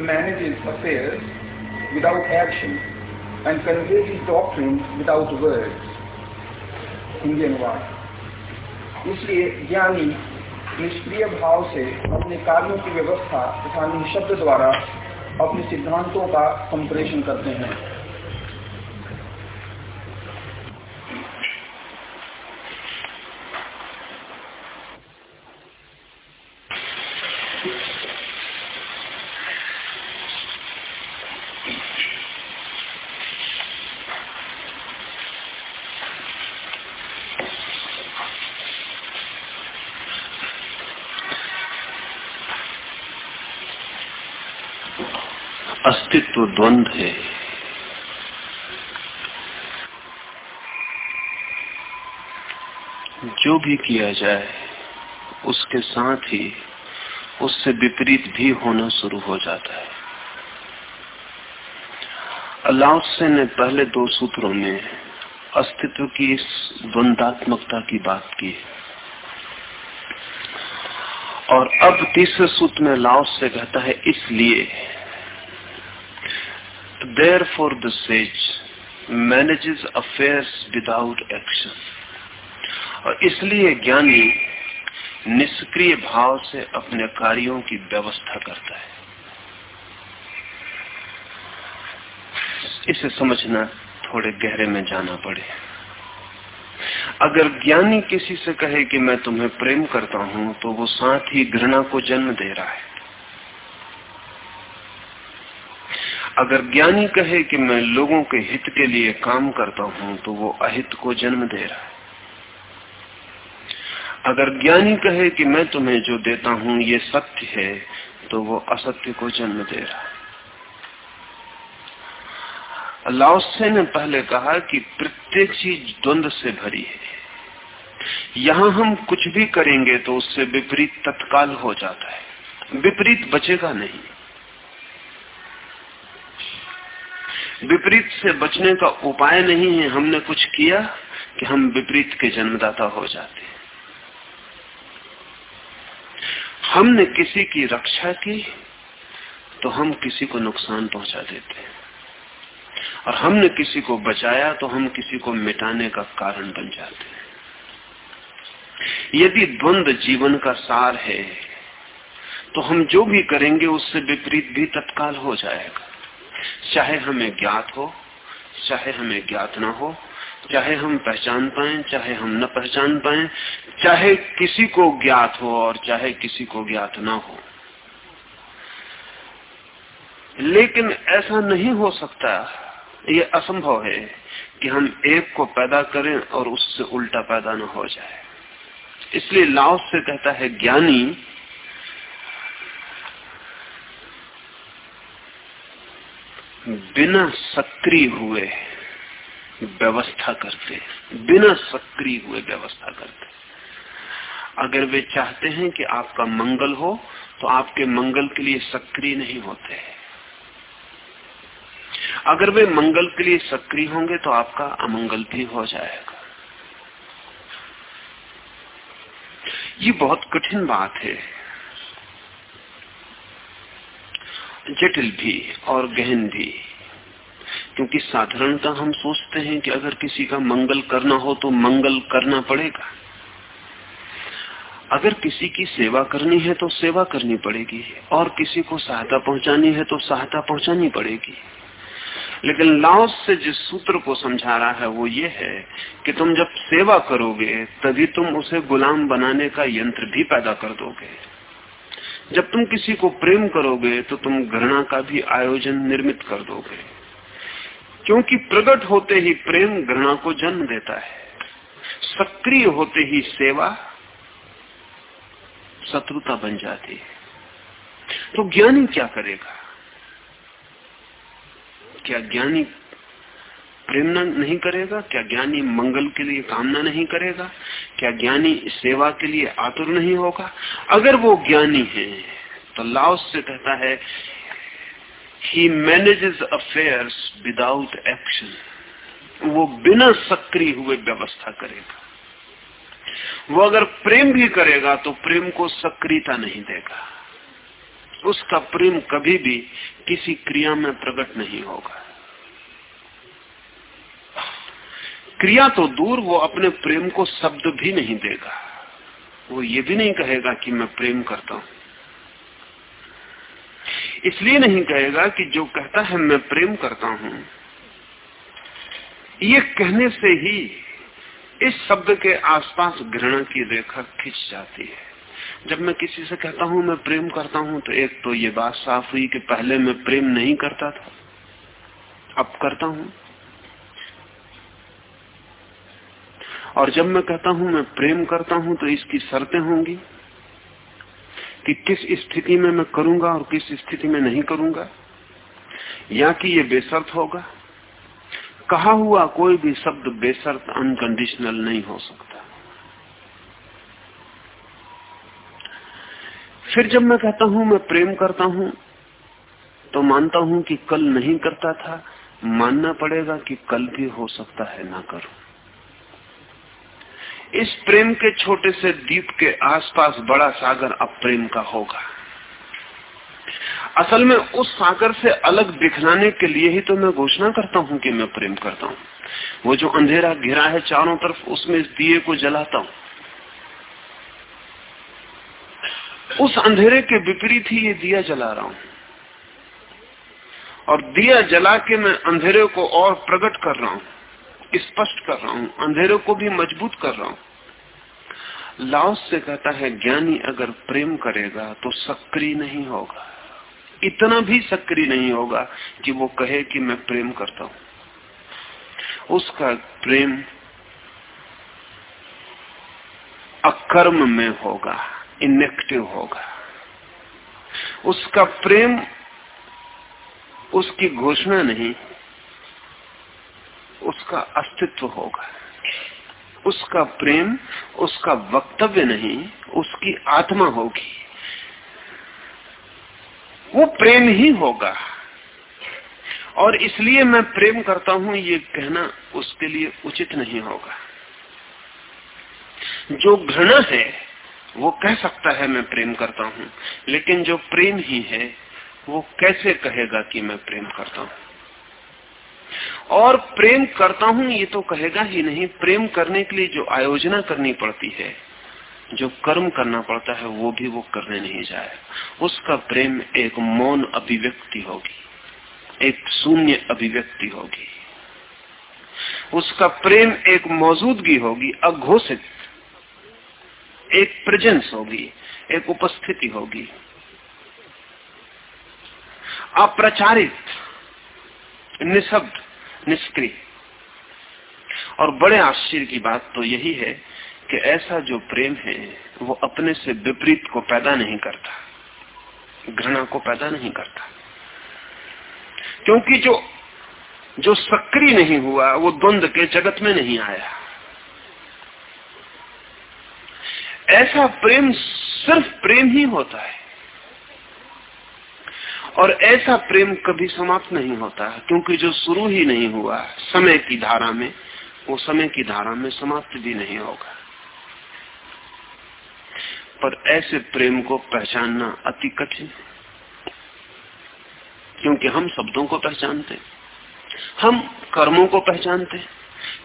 manages affairs without action and conveys his doctrine without words. Indian अनुवाद इसलिए ज्ञानी निष्क्रिय भाव से अपने कार्यों की व्यवस्था तथा निःशब्द द्वारा अपने सिद्धांतों का संप्रेषण करते हैं अस्तित्व द्वंद है। जो भी किया जाए, उसके साथ ही उससे विपरीत भी होना शुरू हो जाता है। अलाउसे ने पहले दो सूत्रों में अस्तित्व की इस द्वंदात्मकता की बात की और अब तीसरे सूत्र में लाओस से कहता है, इसलिए Therefore the sage manages affairs without action. और इसलिए ज्ञानी निष्क्रिय भाव से अपने कार्यों की व्यवस्था करता है। इसे समझना थोड़े गहरे में जाना पड़े। अगर ज्ञानी किसी से कहे कि मैं तुम्हें प्रेम करता हूँ तो वो साथ ही घृणा को जन्म दे रहा है। अगर ज्ञानी कहे कि मैं लोगों के हित के लिए काम करता हूँ तो वो अहित को जन्म दे रहा है। अगर ज्ञानी कहे कि मैं तुम्हें जो देता हूँ ये सत्य है तो वो असत्य को जन्म दे रहा है। लाओसे ने पहले कहा कि प्रत्येक चीज़ द्वंद से भरी है। यहाँ हम कुछ भी करेंगे तो उससे विपरीत तत्काल हो जाता है। विपरीत बचेगा नहीं। विपरीत से बचने का उपाय नहीं है। हमने कुछ किया कि हम विपरीत के जन्मदाता हो जाते हमने किसी की रक्षा की तो हम किसी को नुकसान पहुँचा देते हैं। और हमने किसी को बचाया तो हम किसी को मिटाने का कारण बन जाते हैं। यदि द्वंद जीवन का सार है तो हम जो भी करेंगे उससे विपरीत भी तत्काल हो जाएगा। चाहे हमें ज्ञात हो, चाहे हमें ज्ञात ना हो, चाहे हम पहचान पाए, चाहे हम न पहचान पाए, चाहे किसी को ज्ञात हो और चाहे किसी को ज्ञात ना हो। लेकिन ऐसा नहीं हो सकता। ये असंभव है कि हम एक को पैदा करें और उससे उल्टा पैदा न हो जाए। इसलिए लाओस से कहता है, ज्ञानी बिना सक्रिय हुए व्यवस्था करते बिना सक्रिय हुए व्यवस्था करते अगर वे चाहते हैं कि आपका मंगल हो तो आपके मंगल के लिए सक्रिय नहीं होते अगर वे मंगल के लिए सक्रिय होंगे तो आपका अमंगल भी हो जाएगा। ये बहुत कठिन बात है। जटिल भी और गहन भी। क्योंकि साधारणता हम सोचते हैं कि अगर किसी का मंगल करना हो तो मंगल करना पड़ेगा। अगर किसी की सेवा करनी है तो सेवा करनी पड़ेगी और किसी को सहायता पहुंचानी है तो सहायता पहुंचानी पड़ेगी। लेकिन लाओस से जिस सूत्र को समझा रहा है वो ये है कि तुम जब सेवा करोगे, तभी तुम उसे गुलाम बनाने का यंत्र भी पैदा कर दोगे। जब तुम किसी को प्रेम करोगे तो तुम घृणा का भी आयोजन निर्मित कर दोगे। क्योंकि प्रकट होते ही प्रेम घृणा को जन्म देता है। सक्रिय होते ही सेवा शत्रुता बन जाती है। तो ज्ञानी क्या करेगा? क्या ज्ञानी प्रेमना नहीं करेगा, क्या ज्ञानी मंगल के लिए कामना नहीं करेगा, क्या ज्ञानी सेवा के लिए आतुर नहीं होगा? अगर वो ज्ञानी है तो लाओस से कहता है he manages affairs without action वो बिना सक्रिय हुए व्यवस्था करेगा। वो अगर प्रेम भी करेगा तो प्रेम को सक्रियता नहीं देगा। उसका प्रेम कभी भी किसी क्रिया में प्रकट नहीं होगा। क्रिया तो दूर, वो अपने प्रेम को शब्द भी नहीं देगा। वो ये भी नहीं कहेगा कि मैं प्रेम करता हूँ। इसलिए नहीं कहेगा कि जो कहता है मैं प्रेम करता हूँ। ये कहने से ही इस शब्द के आसपास घृणा की रेखा खिंच जाती है। जब मैं किसी से कहता हूँ मैं प्रेम करता हूँ तो एक तो ये बात साफ़ हुई कि पहले मैं प्रेम नहीं करता था। अब करता हूँ। और जब मैं कहता हूँ, मैं प्रेम करता हूँ तो इसकी शर्तें होंगी कि किस स्थिति में मैं करूँगा और किस स्थिति में नहीं करूँगा, या कि ये बेसर्त होगा। कहा हुआ कोई भी शब्द बेसर्त अनकंडीशनल नहीं हो सकता। फिर जब मैं कहता हूँ, मैं प्रेम करता हूँ तो मानता हूँ कि कल नहीं करता था। मानना पड़ेगा कि कल भी हो सकता है ना करूँ। इस प्रेम के छोटे से द्वीप के आसपास बड़ा सागर अब प्रेम का होगा। असल में उस सागर से अलग दिखलाने के लिए ही तो मैं घोषणा करता हूँ कि मैं प्रेम करता हूँ। वो जो अंधेरा घिरा है चारों तरफ़, उसमें इस दिए को जलाता हूँ। उस अंधेरे के विपरीत ही ये दिया जला रहा हूँ। और दिया जला के मैं अंधेरे को और प्रकट कर रहा हूँ। स्पष्ट कर रहा हूँ, अंधेरे को भी मज़बूत कर रहा हूँ। लाओस से कहता है, ज्ञानी अगर प्रेम करेगा तो सक्रिय नहीं होगा। इतना भी सक्रिय नहीं होगा कि वो कहे कि मैं प्रेम करता हूँ। उसका प्रेम अकर्म में होगा इनेक्टिव होगा। उसका प्रेम, उसकी घोषणा नहीं उसका अस्तित्व होगा। उसका प्रेम, उसका वक्तव्य नहीं, उसकी आत्मा होगी। वो प्रेम ही होगा। और इसलिए मैं प्रेम करता हूँ, ये कहना उसके लिए उचित नहीं होगा। जो घृणा है, वो कह सकता है मैं प्रेम करता हूँ, लेकिन जो प्रेम ही है, वो कैसे कहेगा कि मैं प्रेम करता हूँ? और प्रेम करता हूँ, ये तो कहेगा ही नहीं, प्रेम करने के लिए जो आयोजना करनी पड़ती है, जो कर्म करना पड़ता है, वो भी वो करने नहीं जाए। उसका प्रेम एक मौन अभिव्यक्ति होगी, एक शून्य अभिव्यक्ति होगी। उसका प्रेम एक मौजूदगी होगी, अघोषित, एक प्रेजेंस होगी, एक उपस्थिति होगी। अप्रचारित, निशब्द निष्क्रिय। और बड़े आश्चर्य की बात तो यही है कि ऐसा जो प्रेम है, वो अपने से विपरीत को पैदा नहीं करता। घृणा को पैदा नहीं करता। क्योंकि जो जो सक्रिय नहीं हुआ, वो द्वंद के जगत में नहीं आया। ऐसा प्रेम सिर्फ़ प्रेम ही होता है। और ऐसा प्रेम कभी समाप्त नहीं होता, क्योंकि जो शुरू ही नहीं हुआ, समय की धारा में, वो समय की धारा में समाप्त भी नहीं होगा। पर ऐसे प्रेम को पहचानना अति कठिन है, क्योंकि हम शब्दों को पहचानते हम कर्मों को पहचानते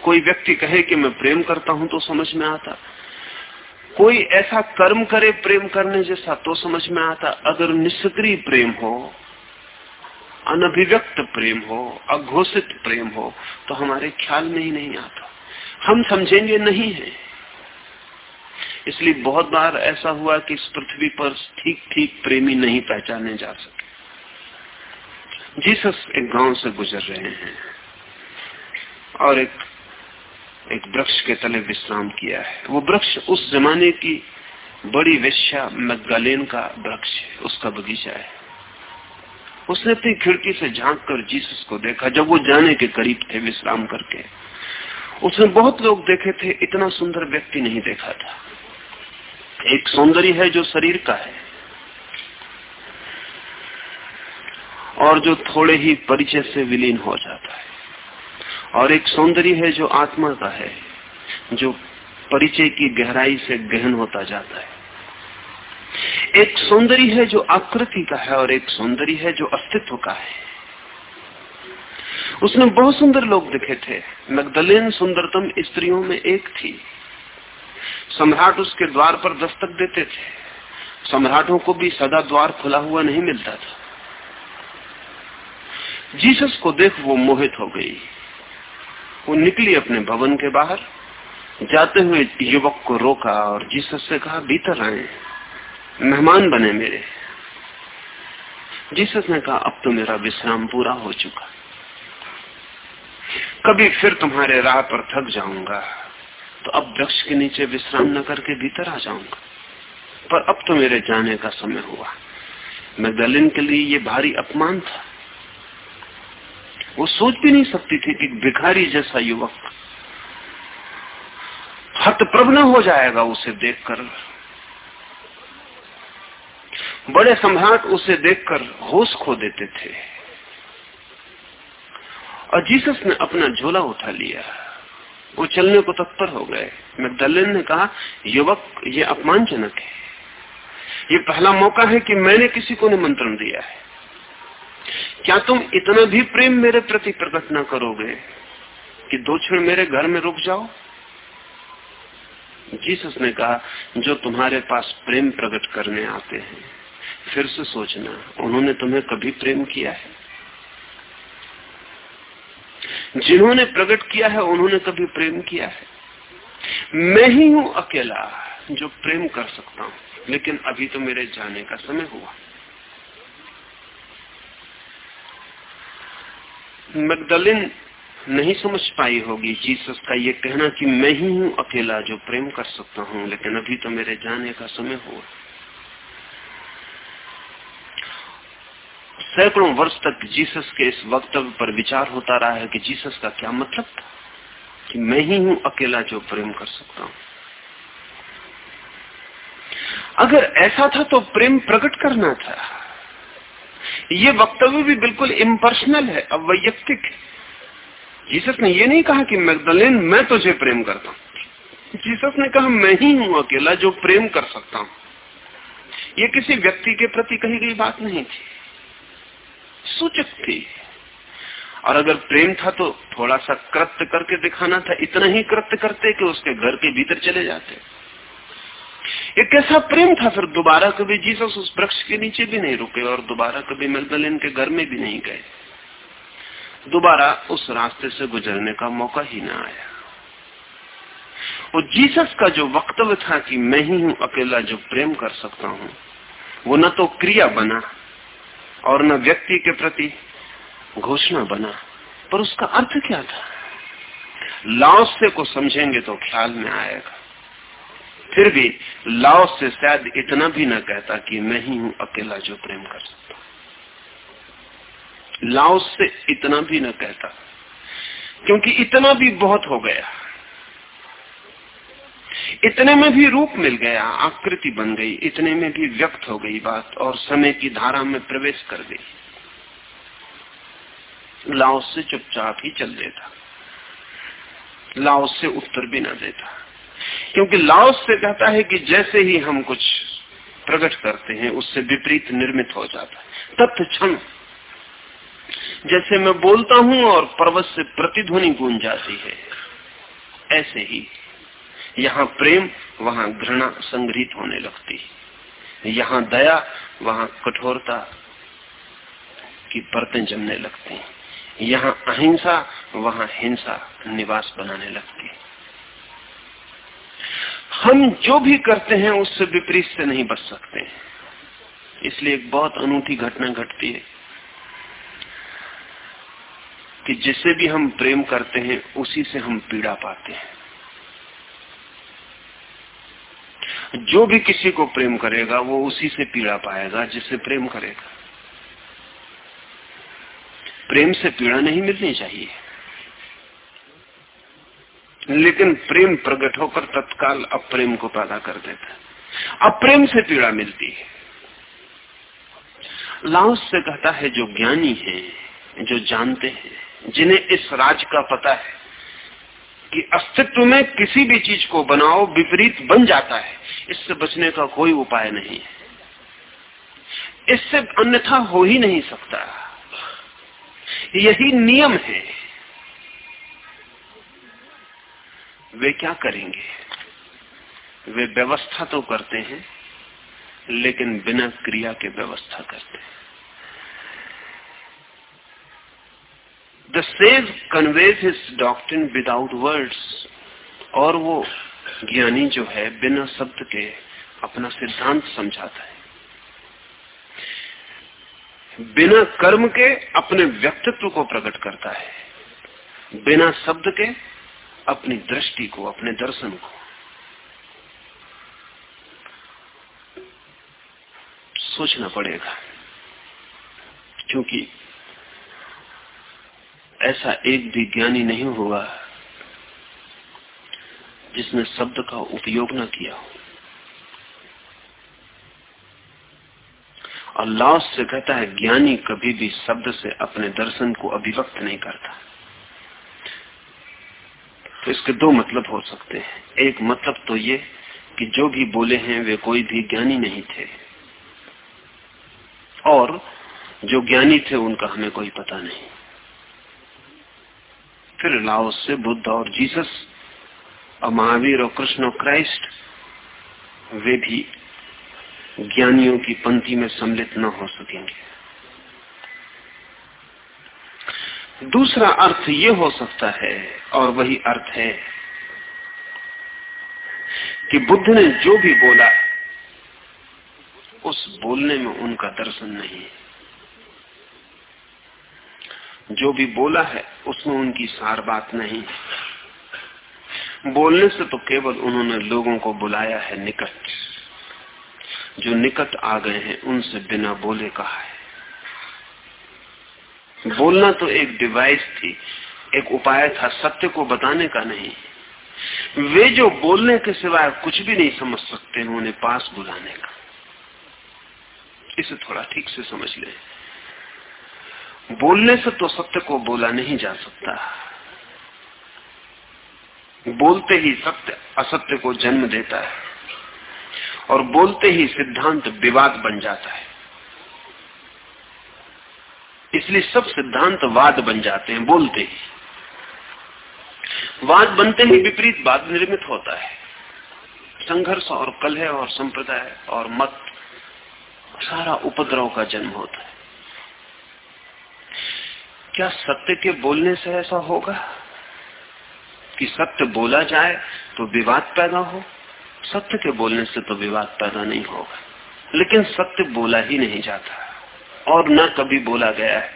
कोई व्यक्ति कहे कि मैं प्रेम करता हूँ तो समझ में आता, कोई ऐसा कर्म करे प्रेम करने जैसा तो समझ में आता, अगर निष्क्रिय प्रेम हो अनभिव्यक्त प्रेम हो, अघोषित प्रेम हो तो हमारे ख्याल में ही नहीं आता। हम समझेंगे नहीं है। इसलिए बहुत बार ऐसा हुआ कि इस पृथ्वी पर ठीक ठीक प्रेमी नहीं पहचाने जा सके। जीसस एक गाँव से गुजर रहे हैं और एक एक वृक्ष के तले विश्राम किया है। वो वृक्ष उस जमाने की बड़ी वेश्या मैगलेन का वृक्ष है, उसका बगीचा है। उसने अपनी खिड़की से झाँक कर जीसस को देखा, जब वो जाने के करीब थे, विश्राम करके। उसने बहुत लोग देखे थे, इतना सुंदर व्यक्ति नहीं देखा था। एक सौंदर्य है जो शरीर का है। और जो थोड़े ही परिचय से विलीन हो जाता है। और एक सौंदर्य है जो आत्मा का है, जो परिचय की गहराई से गहन होता जाता है। एक सौंदर्य है जो आकृति का है और एक सौंदर्य है जो अस्तित्व का है। उसने बहुत सुंदर लोग दिखे थे। मैगदलेन सुंदरतम स्त्रियों में एक थी। सम्राट उसके द्वार पर दस्तक देते थे। सम्राटों को भी सदा द्वार खुला हुआ नहीं मिलता था। जीसस को देख वो मोहित हो गई। वो निकली अपने भवन के बाहर। जाते हुए युवक को रोका और जीसस से कहा, भीतर आए। मेहमान बने मेरे। जीसस ने कहा, अब तो मेरा विश्राम पूरा हो चुका कभी फिर तुम्हारे राह पर थक जाऊँगा तो अब वृक्ष के नीचे विश्राम न करके भीतर आ जाऊँगा। पर अब तो मेरे जाने का समय हुआ। मैं दलिन के लिए ये भारी अपमान था। वो सोच भी नहीं सकती थी कि भिखारी जैसा युवक हतप्रभ न हो जाएगा उसे देखकर। बड़े सम्राट उसे देखकर होश खो देते थे। और जीसस ने अपना झोला उठा लिया। वो चलने को तत्पर हो गए। मैगदलिन ने कहा, युवक, ये अपमानजनक है। ये पहला मौका है कि मैंने किसी को निमंत्रण दिया है। क्या तुम इतना भी प्रेम मेरे प्रति प्रकट न करोगे कि दो क्षण मेरे घर में रुक जाओ? जीसस ने कहा, जो तुम्हारे पास प्रेम प्रकट करने आते हैं फिर से सोचना, उन्होंने तुम्हें कभी प्रेम किया है। जिन्होंने प्रकट किया है, उन्होंने कभी प्रेम किया है। मैं ही हूँ अकेला जो प्रेम कर सकता हूँ, लेकिन अभी तो मेरे जाने का समय हुआ। मैगदलिन नहीं समझ पाई होगी जीसस का ये कहना कि मैं ही हूँ अकेला जो प्रेम कर सकता हूँ, लेकिन अभी तो मेरे जाने का समय हुआ। सैकड़ों वर्ष तक जीसस के इस वक्तव्य पर विचार होता रहा है कि जीसस का क्या मतलब था? कि मैं ही हूँ अकेला जो प्रेम कर सकता हूँ। अगर ऐसा था तो प्रेम प्रकट करना था। ये वक्तव्य भी बिल्कुल इम्पर्सनल है, अवैयक्तिक जीसस ने ये नहीं कहा कि मैगदलेन, मैं तुझे प्रेम करता हूँ। जीसस ने कहा, मैं ही हूँ अकेला जो प्रेम कर सकता हूँ। ये किसी व्यक्ति के प्रति कही गई बात नहीं थी। सूचक थी और अगर प्रेम था तो थोड़ा सा कृत्य करके दिखाना था, इतना ही कृत्य करते कि उसके घर के भीतर चले जाते। ये कैसा प्रेम था फिर? दोबारा कभी जीसस उस वृक्ष के नीचे भी नहीं रुके और दोबारा कभी मैगदलिन के घर में भी नहीं गए। दोबारा उस रास्ते से गुजरने का मौका ही ना आया। और जीसस का जो वक्तव्य था कि मैं ही हूँ, अकेला जो प्रेम कर सकता हूँ, वो न तो क्रिया बना। और न व्यक्ति के प्रति घोषणा बना। पर उसका अर्थ क्या था? लाओसे को समझेंगे तो ख्याल में आएगा। फिर भी लाओ से शायद इतना भी न कहता कि मैं ही हूँ अकेला जो प्रेम कर सकता। लाओ से इतना भी न कहता, क्योंकि इतना भी बहुत हो गया। इतने में भी रूप मिल गया, आकृति बन गई, इतने में भी व्यक्त हो गई बात और समय की धारा में प्रवेश कर गई। लाओस से चुपचाप ही चल देता लाओस से उत्तर भी ना देता। क्योंकि लाओस से कहता है कि जैसे ही हम कुछ प्रकट करते हैं, उससे विपरीत निर्मित हो जाता है। तथ्य क्षण जैसे मैं बोलता हूँ और पर्वत से प्रतिध्वनि गूंज जाती है, ऐसे ही यहाँ प्रेम, वहाँ घृणा संग्रहित होने लगती यहाँ दया, वहाँ कठोरता की परतें जमने लगती यहाँ अहिंसा, वहाँ हिंसा निवास बनाने लगती हम जो भी करते हैं, उससे विपरीत से नहीं बच सकते इसलिए एक बहुत अनूठी घटना घटती है कि जिसे भी हम प्रेम करते हैं, उसी से हम पीड़ा पाते हैं। जो भी किसी को प्रेम करेगा, वो उसी से पीड़ा पाएगा जिससे प्रेम करेगा। प्रेम से पीड़ा नहीं मिलनी चाहिए। लेकिन प्रेम प्रकट होकर तत्काल अप्रेम को पैदा कर देता है। अप्रेम से पीड़ा मिलती है। लाउस से कहता है, जो ज्ञानी है, जो जानते हैं, जिन्हें इस राज का पता है कि अस्तित्व में किसी भी चीज़ को बनाओ, विपरीत बन जाता है। इससे बचने का कोई उपाय नहीं है। इससे अन्यथा हो ही नहीं सकता। यही नियम है। वे क्या करेंगे? वे व्यवस्था तो करते हैं, लेकिन बिना क्रिया के व्यवस्था करते हैं। The sage conveys his doctrine without words और वो ज्ञानी जो है, बिना शब्द के अपना सिद्धांत समझाता है। बिना कर्म के अपने व्यक्तित्व को प्रकट करता है। बिना शब्द के अपनी दृष्टि को, अपने दर्शन को। सोचना पड़ेगा, क्योंकि ऐसा एक भी ज्ञानी नहीं होगा जिसने शब्द का उपयोग न किया हो। से कहता है, ज्ञानी कभी भी शब्द से अपने दर्शन को अभिव्यक्त नहीं करता। तो इसके दो मतलब हो सकते हैं। एक मतलब तो ये कि जो भी बोले हैं, वे कोई भी ज्ञानी नहीं थे। और जो ज्ञानी थे, उनका हमें कोई पता नहीं। फिर लाओस से बुद्ध और जीसस और महावीर और कृष्ण और क्राइस्ट, वे भी ज्ञानियों की पंक्ति में सम्मिलित न हो सकेंगे। दूसरा अर्थ ये हो सकता है, और वही अर्थ है कि बुद्ध ने जो भी बोला, उस बोलने में उनका दर्शन नहीं है। जो भी बोला है, उसमें उनकी सार बात नहीं बोलने से तो केवल उन्होंने लोगों को बुलाया है निकट। जो निकट आ गए हैं, उनसे बिना बोले कहा है। बोलना तो एक डिवाइस थी, एक उपाय था, सत्य को बताने का नहीं। वे जो बोलने के सिवाय कुछ भी नहीं समझ सकते हैं, उन्हें पास बुलाने का। इसे थोड़ा ठीक से समझ लें। बोलने से तो सत्य को बोला नहीं जा सकता। बोलते ही सत्य, असत्य को जन्म देता है। और बोलते ही सिद्धांत विवाद बन जाता है। इसलिए सब सिद्धांत वाद बन जाते हैं, बोलते ही। वाद बनते ही विपरीत वाद निर्मित होता है। संघर्ष और कलह और संप्रदाय और मत, सारा उपद्रव का जन्म होता है। क्या सत्य के बोलने से ऐसा होगा? कि सत्य बोला जाए तो विवाद पैदा हो। सत्य के बोलने से तो विवाद पैदा नहीं होगा। लेकिन सत्य बोला ही नहीं जाता। और न कभी बोला गया है।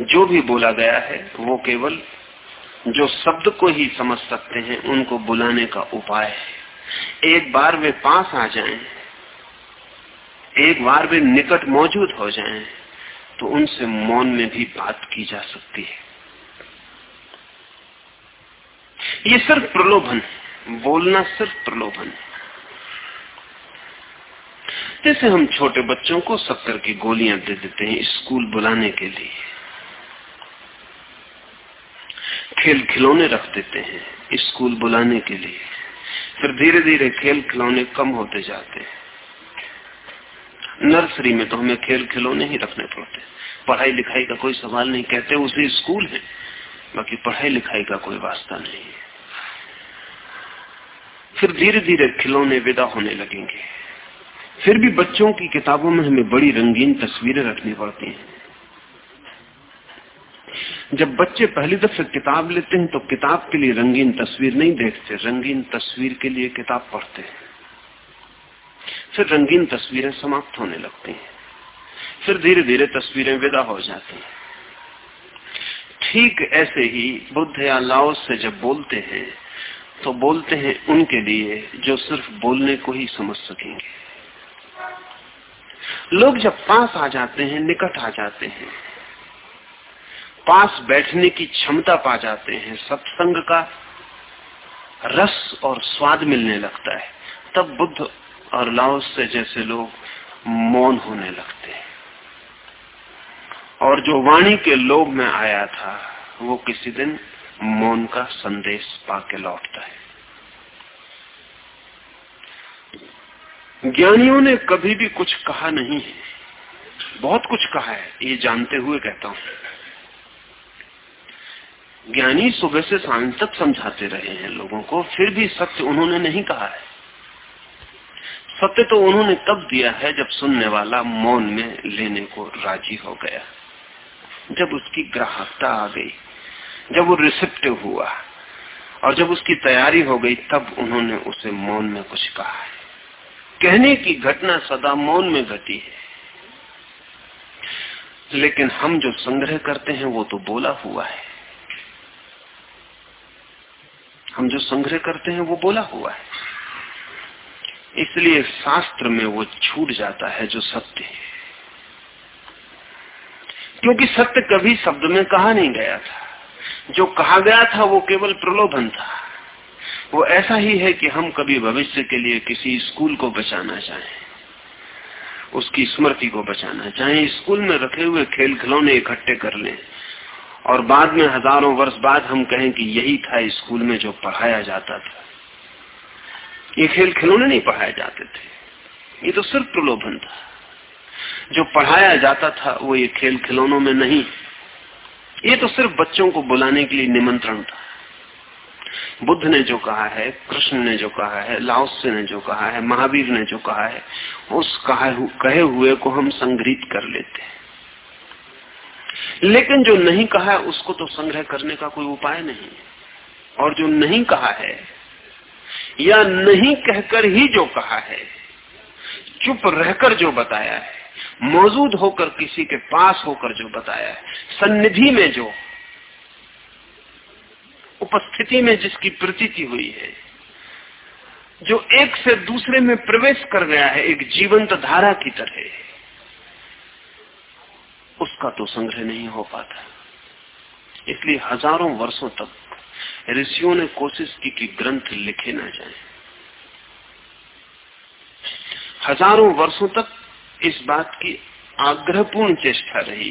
जो भी बोला गया है वो केवल जो शब्द को ही समझ सकते हैं उनको बुलाने का उपाय है। एक बार वे पास आ जाएँ, एक बार वे निकट मौजूद हो जाएँ, तो उनसे मौन में भी बात की जा सकती है। ये सिर्फ़ प्रलोभन है। बोलना सिर्फ़ प्रलोभन जैसे हम छोटे बच्चों को शक्कर की गोलियाँ दे देते हैं स्कूल बुलाने के लिए। खेल खिलौने रख देते हैं स्कूल बुलाने के लिए। फिर धीरे धीरे खेल खिलौने कम होते जाते हैं। नर्सरी में तो हमें खेल खिलौने ही रखने पड़ते पढ़ाई लिखाई का कोई सवाल नहीं, कहते उसे स्कूल है। बाकी पढ़ाई लिखाई का कोई वास्ता नहीं है। फिर धीरे धीरे खिलौने विदा होने लगेंगे। फिर भी बच्चों की किताबों में हमें बड़ी रंगीन तस्वीरें रखनी पड़ती हैं। जब बच्चे पहली दफे किताब लेते हैं तो किताब के लिए रंगीन तस्वीर नहीं देखते, रंगीन तस्वीर के लिए किताब पढ़ते हैं। फिर रंगीन तस्वीरें समाप्त होने लगती हैं। फिर धीरे धीरे तस्वीरें विदा हो जाती हैं। ठीक ऐसे ही बुद्ध या लाओ से जब बोलते हैं तो बोलते हैं उनके लिए जो सिर्फ़ बोलने को ही समझ सकेंगे। लोग जब पास आ जाते हैं, निकट आ जाते हैं, पास बैठने की क्षमता पा जाते हैं, सत्संग का रस और स्वाद मिलने लगता है, तब बुद्ध और लाओस से जैसे लोग मौन होने लगते हैं। और जो वाणी के लोभ में आया था, वो किसी दिन मौन का संदेश पाके लौटता है। ज्ञानियों ने कभी भी कुछ कहा नहीं है। बहुत कुछ कहा है, ये जानते हुए कहता हूँ। ज्ञानी सुबह से शाम तक समझाते रहे हैं लोगों को, फिर भी सत्य उन्होंने नहीं कहा है। सत्य तो उन्होंने तब दिया है जब सुनने वाला मौन में लेने को राज़ी हो गया, जब उसकी ग्राहकता आ गई। जब वो रिसेप्टिव हुआ और जब उसकी तैयारी हो गई, तब उन्होंने उसे मौन में कुछ कहा है। कहने की घटना सदा मौन में घटी है। लेकिन हम जो संग्रह करते हैं, वो तो बोला हुआ है। हम जो संग्रह करते हैं, वो बोला हुआ है। इसलिए शास्त्र में वो छूट जाता है जो सत्य है। क्योंकि सत्य कभी शब्द में कहा नहीं गया था। जो कहा गया था वो केवल प्रलोभन था। वो ऐसा ही है कि हम कभी भविष्य के लिए किसी स्कूल को बचाना चाहें, उसकी स्मृति को बचाना चाहें, स्कूल में रखे हुए खेल खिलौने इकट्ठे कर लें, और बाद में हज़ारों वर्ष बाद हम कहें कि यही था स्कूल में जो पढ़ाया जाता था। ये खेल खिलौने नहीं पढ़ाए जाते थे, ये तो सिर्फ़ प्रलोभन था। जो पढ़ाया जाता था वो ये खेल खिलौनों में नहीं ये तो सिर्फ़ बच्चों को बुलाने के लिए निमंत्रण था। बुद्ध ने जो कहा है, कृष्ण ने जो कहा है लाओस्य ने जो कहा है, महावीर ने जो कहा है, उस कहे हुए को हम संग्रहित कर लेते हैं। लेकिन जो नहीं कहा है, उसको तो संग्रह करने का कोई उपाय नहीं और जो नहीं कहा है, या नहीं कहकर ही जो कहा है, चुप रहकर जो बताया है मौजूद होकर किसी के पास होकर जो बताया है, सन्निधि में जो, उपस्थिति में जिसकी प्रतीति हुई है, जो एक से दूसरे में प्रवेश कर गया है, एक जीवंत धारा की तरह, उसका तो संग्रह नहीं हो पाता। इसलिए हज़ारों वर्षों तक ऋषियों ने कोशिश की कि ग्रंथ लिखे ना जाए। हज़ारों वर्षों तक इस बात की आग्रहपूर्ण चेष्टा रही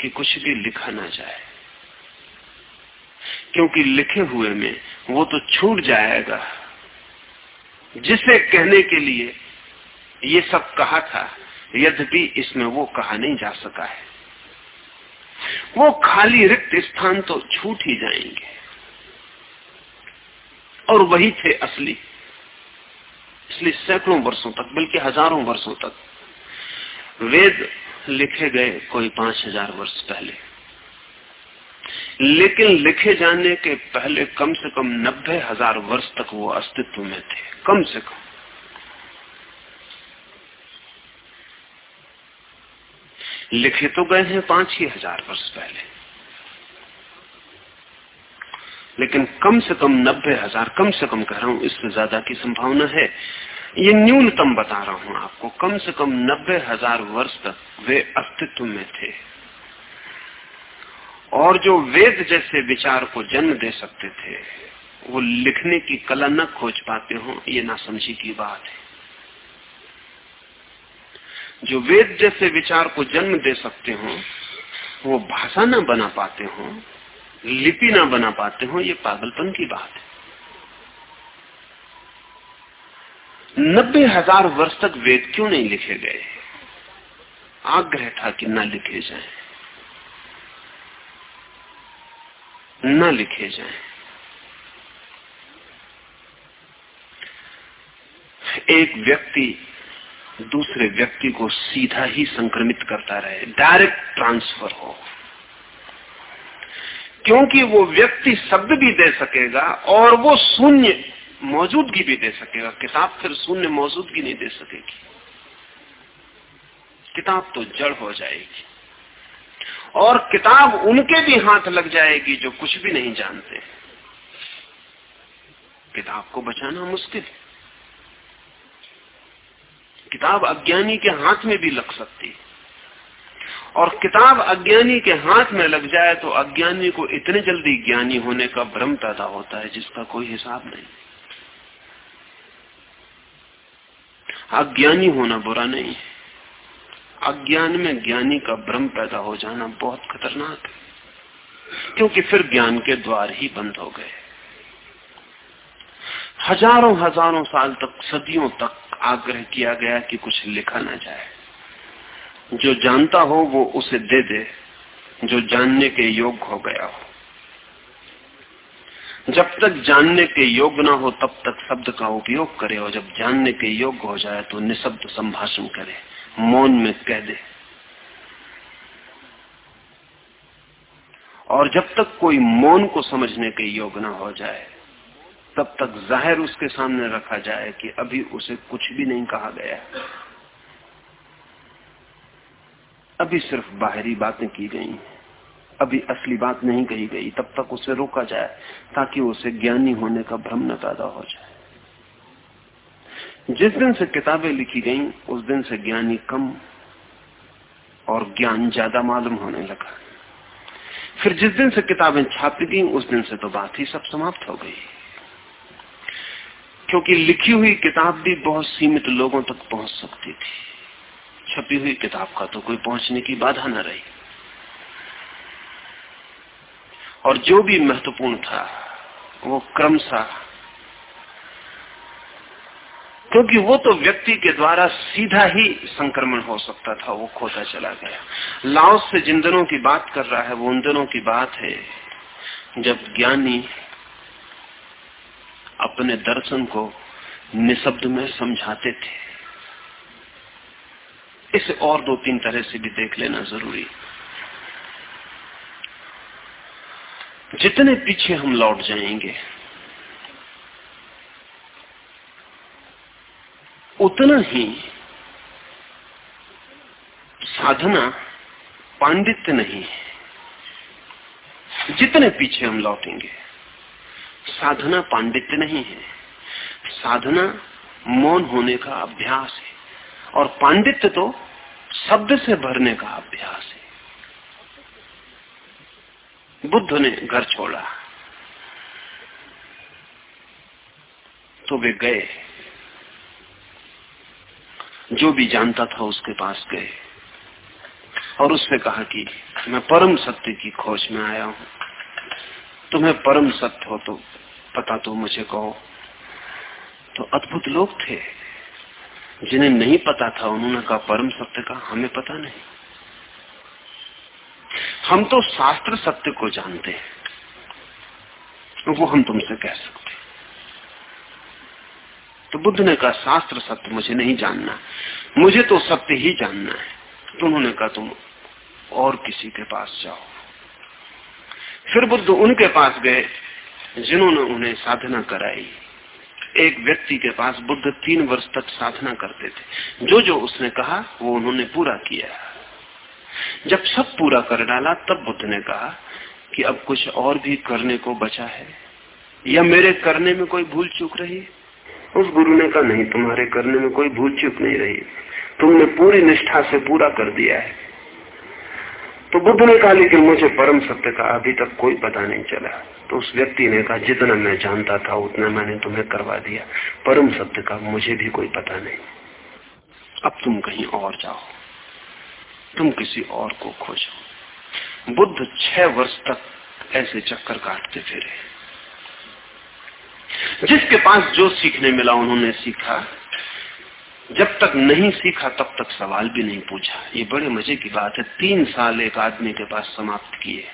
कि कुछ भी लिखा ना जाए। क्योंकि लिखे हुए में वो तो छूट जाएगा। जिसे कहने के लिए ये सब कहा था, यद्यपि इसमें वो कहा नहीं जा सका है। वो खाली रिक्त स्थान तो छूट ही जाएँगे। और वही थे असली। इसलिए सैकड़ों वर्षों तक, बल्कि हज़ारों वर्षों तक वेद लिखे गए कोई पाँच हज़ार वर्ष पहले। लेकिन लिखे जाने के पहले कम से कम नब्बे हज़ार वर्ष तक वो अस्तित्व में थे, कम से कम। लिखे तो गए हैं पाँच ही हज़ार वर्ष पहले। लेकिन कम से कम नब्बे हज़ार, कम से कम कह रहा हूँ, इससे ज़्यादा की संभावना है। ये न्यूनतम बता रहा हूँ आपको, कम से कम नब्बे हज़ार वर्ष तक वे अस्तित्व में थे। और जो वेद जैसे विचार को जन्म दे सकते थे, वो लिखने की कला न खोज पाते हो, ये ना समझी की बात है। जो वेद जैसे विचार को जन्म दे सकते हो, वो भाषा न बना पाते हो लिपि ना बना पाते हो, ये पागलपन की बात है। नब्बे हज़ार वर्ष तक वेद क्यों नहीं लिखे गए? आग्रह था कि न लिखे जाए। न लिखे जाए। एक व्यक्ति दूसरे व्यक्ति को सीधा ही संक्रमित करता रहे, डायरेक्ट ट्रांसफ़र हो। क्योंकि वो व्यक्ति शब्द भी दे सकेगा और वो शून्य मौजूदगी भी दे सकेगा। किताब फिर शून्य मौजूदगी नहीं दे सकेगी। किताब तो जड़ हो जाएगी। और किताब उनके भी हाथ लग जाएगी जो कुछ भी नहीं जानते। किताब को बचाना मुश्किल है। किताब अज्ञानी के हाथ में भी लग सकती है। और किताब अज्ञानी के हाथ में लग जाए तो अज्ञानी को इतने जल्दी ज्ञानी होने का भ्रम पैदा होता है, जिसका कोई हिसाब नहीं। अज्ञानी होना बुरा नहीं है। अज्ञान में ज्ञानी का भ्रम पैदा हो जाना बहुत खतरनाक है, क्योंकि फिर ज्ञान के द्वार ही बंद हो गए। हज़ारों हज़ारों साल तक सदियों तक आग्रह किया गया कि कुछ लिखा ना जाए। जो जानता हो, वो उसे दे दे, जो जानने के योग्य हो गया हो। जब तक जानने के योग्य ना हो, तब तक शब्द का उपयोग करे, और जब जानने के योग्य हो जाए तो निशब्द संभाषण करे, मौन में कह दे। और जब तक कोई मौन को समझने के योग्य ना हो जाए, तब तक ज़ाहिर उसके सामने रखा जाए कि अभी उसे कुछ भी नहीं कहा गया। अभी सिर्फ़ बाहरी बातें की गई अभी असली बात नहीं कही गई। तब तक उसे रोका जाए, ताकि उसे ज्ञानी होने का भ्रम न पैदा हो जाए। जिस दिन से किताबें लिखी गई, उस दिन से ज्ञानी कम और ज्ञान ज़्यादा मालूम होने लगा। फिर जिस दिन से किताबें छापी गई, उस दिन से तो बात ही सब समाप्त हो गई। क्योंकि लिखी हुई किताब भी बहुत सीमित लोगों तक पहुँच सकती थी। छपी हुई किताब का तो कोई पहुँचने की बाधा न रही। और जो भी महत्वपूर्ण था, वो क्रमशः, क्योंकि वो तो व्यक्ति के द्वारा सीधा ही संक्रमण हो सकता था, वो खोता चला गया। लाओस से जिन दिनों की बात कर रहा है, वो उन दिनों की बात है, जब ज्ञानी अपने दर्शन को निशब्द में समझाते थे। इसे और दो तीन तरह से भी देख लेना ज़रूरी जितने पीछे हम लौट जाएँगे, उतना ही साधना पांडित्य नहीं है। जितने पीछे हम लौटेंगे, साधना पांडित्य नहीं है। साधना मौन होने का अभ्यास है। और पांडित्य तो शब्द से भरने का अभ्यास है। बुद्ध ने घर छोड़ा। तो वे गए। जो भी जानता था उसके पास गए। और उसने कहा कि मैं परम सत्य की खोज में आया हूँ। तुम्हें परम सत्य हो तो पता तो मुझे कहो। तो अद्भुत लोग थे। जिन्हें नहीं पता था उन्होंने कहा, परम सत्य का? हमें पता नहीं। हम तो शास्त्र सत्य को जानते हैं। वो हम तुमसे कह सकते तो बुद्ध ने कहा, शास्त्र सत्य मुझे नहीं जानना। मुझे तो सत्य ही जानना है। तो उन्होंने कहा, तुम और किसी के पास जाओ। फिर बुद्ध उनके पास गए, जिन्होंने उन्हें साधना कराई। एक व्यक्ति के पास बुद्ध तीन वर्ष तक साधना करते थे। जो जो उसने कहा, वो उन्होंने पूरा किया। जब सब पूरा कर डाला, तब बुद्ध ने कहा कि अब कुछ और भी करने को बचा है। या मेरे करने में कोई भूल चूक रही उस गुरु ने कहा, नहीं, तुम्हारे करने में कोई भूल चूक नहीं रही। तुमने पूरी निष्ठा से पूरा कर दिया है। तो बुद्ध ने कहा, लेकिन मुझे परम सत्य का अभी तक कोई पता नहीं चला। तो उस व्यक्ति ने कहा, जितना मैं जानता था, उतना मैंने तुम्हें करवा दिया। परम सत्य का मुझे भी कोई पता नहीं। अब तुम कहीं और जाओ। तुम किसी और को खोजो। बुद्ध छह वर्ष तक ऐसे चक्कर काटते फिरे। जिसके पास जो सीखने मिला, उन्होंने सीखा जब तक नहीं सीखा, तब तक सवाल भी नहीं पूछा। ये बड़े मज़े की बात है। तीन साल एक आदमी के पास समाप्त किए।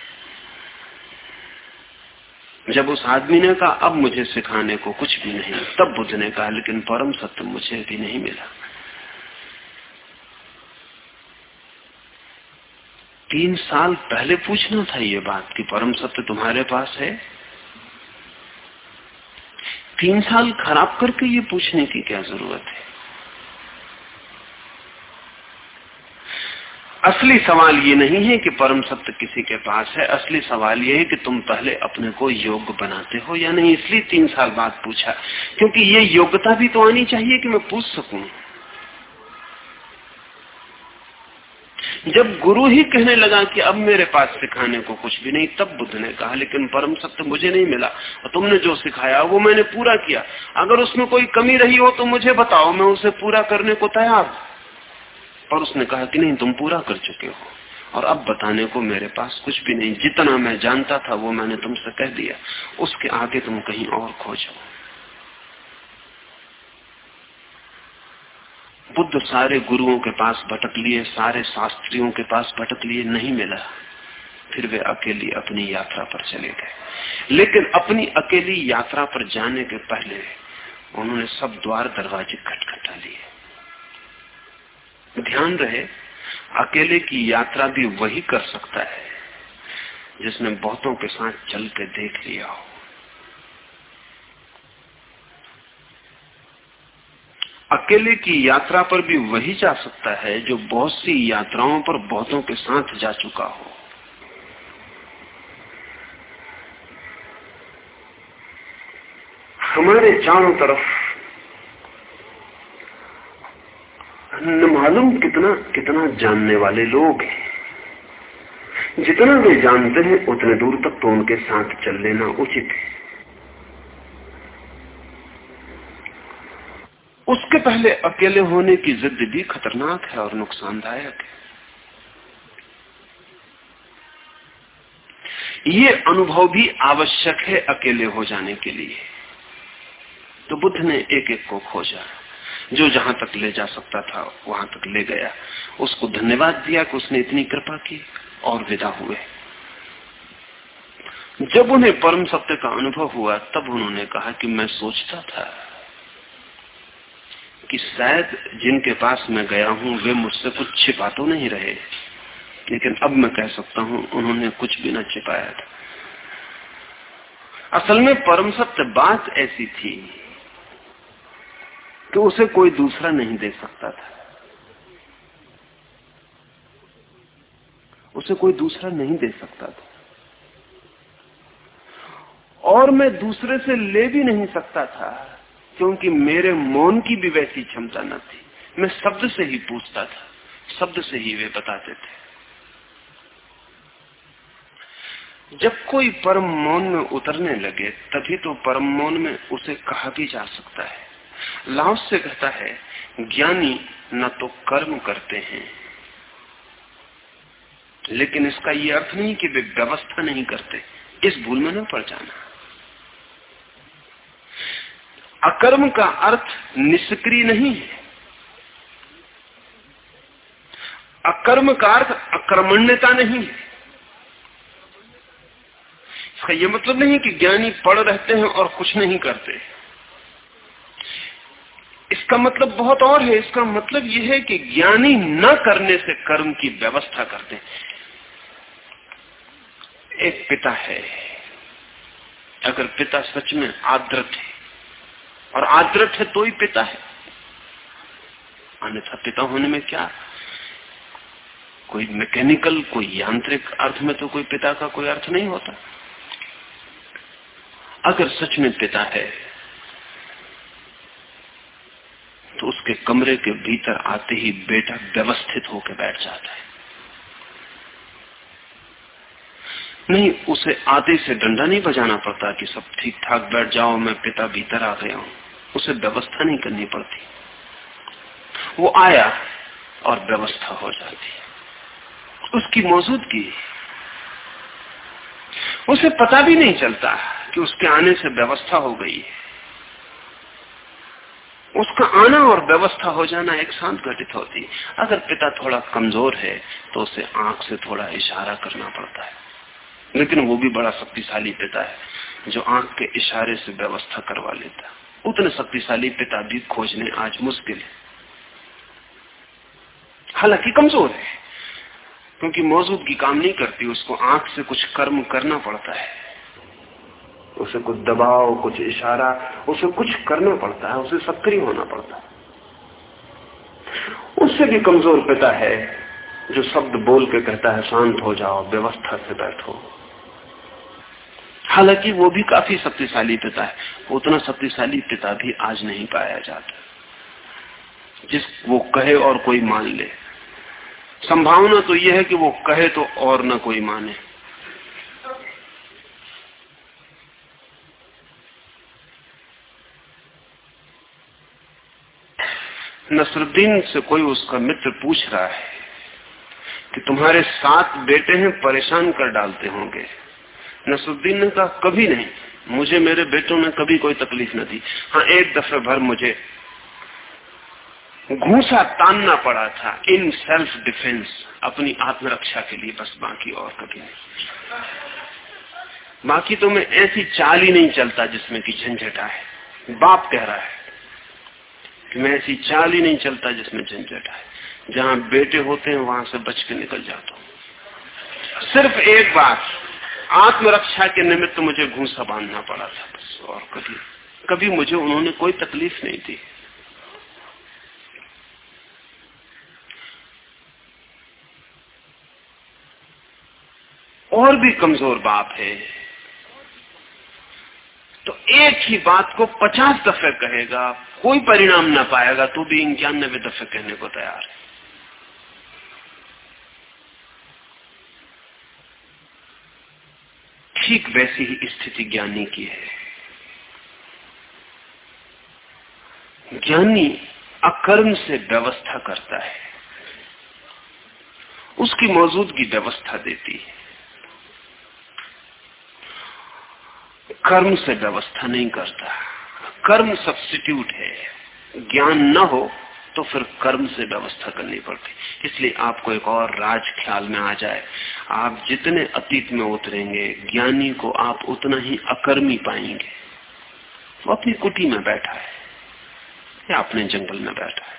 जब उस आदमी ने कहा, अब मुझे सिखाने को कुछ भी नहीं। तब बुद्ध ने कहा, लेकिन परम सत्य मुझे भी नहीं मिला। तीन साल पहले पूछना था ये बात कि परम सत्य तुम्हारे पास है? तीन साल खराब करके ये पूछने की क्या ज़रूरत है? असली सवाल ये नहीं है कि परम सत्य किसी के पास है, असली सवाल ये है कि तुम पहले अपने को योग्य बनाते हो या नहीं। इसलिए तीन साल बाद पूछा, क्योंकि ये योग्यता भी तो आनी चाहिए कि मैं पूछ सकूँ। जब गुरु ही कहने लगा कि अब मेरे पास सिखाने को कुछ भी नहीं, तब बुद्ध ने कहा, लेकिन परम सत्य मुझे नहीं मिला। और तुमने जो सिखाया, वो मैंने पूरा किया। अगर उसमें कोई कमी रही हो तो मुझे बताओ, मैं उसे पूरा करने को तैयार और उसने कहा कि नहीं, तुम पूरा कर चुके हो। और अब बताने को मेरे पास कुछ भी नहीं। जितना मैं जानता था, वो मैंने तुमसे कह दिया। उसके आगे तुम कहीं और खोजो बुद्ध सारे गुरुओं के पास भटक लिए, सारे शास्त्रियों के पास भटक लिए, नहीं मिला। फिर वे अकेली अपनी यात्रा पर चले गए। लेकिन अपनी अकेली यात्रा पर जाने के पहले उन्होंने सब द्वार दरवाजे खटखटा लिए। ध्यान रहे, अकेले की यात्रा भी वही कर सकता है, जिसने बहुतों के साथ चल के देख लिया हो। अकेले की यात्रा पर भी वही जा सकता है, जो बहुत सी यात्राओं पर बहुतों के साथ जा चुका हो। हमारे चारों तरफ़ न मालूम कितना कितना जानने वाले लोग हैं। जितना वे जानते हैं, उतने दूर तक तो उनके साथ चल लेना उचित है। उसके पहले अकेले होने की जिद भी खतरनाक है और नुकसानदायक है। ये अनुभव भी आवश्यक है अकेले हो जाने के लिए। तो बुद्ध ने एक एक को खोजा। जो जहाँ तक ले जा सकता था, वहाँ तक ले गया। उसको धन्यवाद दिया कि उसने इतनी कृपा की और विदा हुए। जब उन्हें परम सत्य का अनुभव हुआ, तब उन्होंने कहा कि मैं सोचता था कि शायद जिनके पास मैं गया हूँ, वे मुझसे कुछ छिपा तो नहीं रहे। लेकिन अब मैं कह सकता हूँ, उन्होंने कुछ भी न छिपाया था। असल में परम सत्य बात ऐसी थी कि उसे कोई दूसरा नहीं दे सकता था। उसे कोई दूसरा नहीं दे सकता था। और मैं दूसरे से ले भी नहीं सकता था, क्योंकि मेरे मौन की भी वैसी क्षमता न थी। मैं शब्द से ही पूछता था, शब्द से ही वे बताते थे। जब कोई परम मौन में उतरने लगे, तभी तो परम मौन में उसे कहा भी जा सकता है। लाओस से कहता है, ज्ञानी न तो कर्म करते हैं। लेकिन इसका यह अर्थ नहीं कि वे व्यवस्था नहीं करते। इस भूल में न पड़ जाना। अकर्म का अर्थ निष्क्रिय नहीं है। अकर्म का अर्थ अक्रमण्यता नहीं है। इसका यह मतलब नहीं कि ज्ञानी पढ़ रहते हैं और कुछ नहीं करते। हैं इसका मतलब बहुत और है, इसका मतलब यह है कि ज्ञानी न करने से कर्म की व्यवस्था करते एक पिता है, अगर पिता सच में आदृत है, और आदृत है तो ही पिता है। अन्यथा पिता होने में क्या? कोई मैकेनिकल, कोई यांत्रिक अर्थ में तो कोई पिता का कोई अर्थ नहीं होता। अगर सच में पिता है उसके कमरे के भीतर आते ही बेटा व्यवस्थित होकर बैठ जाता है। नहीं, उसे आते से डंडा नहीं बजाना पड़ता कि सब ठीक ठाक बैठ जाओ, मैं पिता भीतर आ गया हूँ। उसे व्यवस्था नहीं करनी पड़ती। वो आया और व्यवस्था हो जाती। उसकी मौजूदगी। उसे पता भी नहीं चलता कि उसके आने से व्यवस्था हो गई है। उसका आना और व्यवस्था हो जाना एक साथ घटित होती। अगर पिता थोड़ा कमज़ोर है तो उसे आँख से थोड़ा इशारा करना पड़ता है। लेकिन वो भी बड़ा शक्तिशाली पिता है, जो आँख के इशारे से व्यवस्था करवा लेता उतने शक्तिशाली पिता भी खोजने आज मुश्किल है। हालाँकि कमज़ोर है, क्योंकि मौजूदगी काम नहीं करती, उसको आँख से कुछ कर्म करना पड़ता है। उसे कुछ दबाव, कुछ इशारा, उसे कुछ करना पड़ता है, उसे सक्रिय होना पड़ता है। उससे भी कमज़ोर पिता है, जो शब्द बोल के कहता है, शांत हो जाओ, व्यवस्था से बैठो। हालाँकि वो भी काफ़ी शक्तिशाली पिता है उतना शक्तिशाली पिता भी आज नहीं पाया जाता। जिस वो कहे और कोई मान ले। संभावना तो यह है कि वो कहे तो और न कोई माने। नसरुद्दीन से कोई उसका मित्र पूछ रहा है कि तुम्हारे सात बेटे हैं, परेशान कर डालते होंगे। नसरुद्दीन ने कहा, कभी नहीं। मुझे मेरे बेटों ने कभी कोई तकलीफ़ न दी। हाँ एक दफे भर मुझे घूसा तानना पड़ा था, इन सेल्फ डिफेंस अपनी आत्मरक्षा के लिए, बस बाकी और कभी नहीं। बाकी तो मैं ऐसी चाल ही नहीं चलता जिसमें कि झंझट आए। बाप कह रहा है मैं ऐसी चाल ही नहीं चलता जिसमें झंझट आए। जहाँ बेटे होते हैं, वहाँ से बच के निकल जाता हूँ। सिर्फ़ एक बार आत्मरक्षा के निमित्त मुझे घूसा बांधना पड़ा था बस, और कभी कभी मुझे उन्होंने कोई तकलीफ़ नहीं दी। और भी कमज़ोर बाप है। तो एक ही बात को पचास दफे कहेगा, कोई परिणाम ना पाएगा तो भी इक्यानबे दफे कहने को तैयार है। ठीक वैसी ही स्थिति ज्ञानी की है। ज्ञानी अकर्म से व्यवस्था करता है, उसकी मौजूदगी व्यवस्था देती है। कर्म से व्यवस्था नहीं करता। कर्म सब्सिट्यूट है। ज्ञान न हो तो फिर कर्म से व्यवस्था करनी पड़ती। इसलिए आपको एक और राज ख्याल में आ जाए। आप जितने अतीत में उतरेंगे, ज्ञानी को आप उतना ही अकर्मी पाएँगे। वो अपनी कुटी में बैठा है, या अपने जंगल में बैठा है।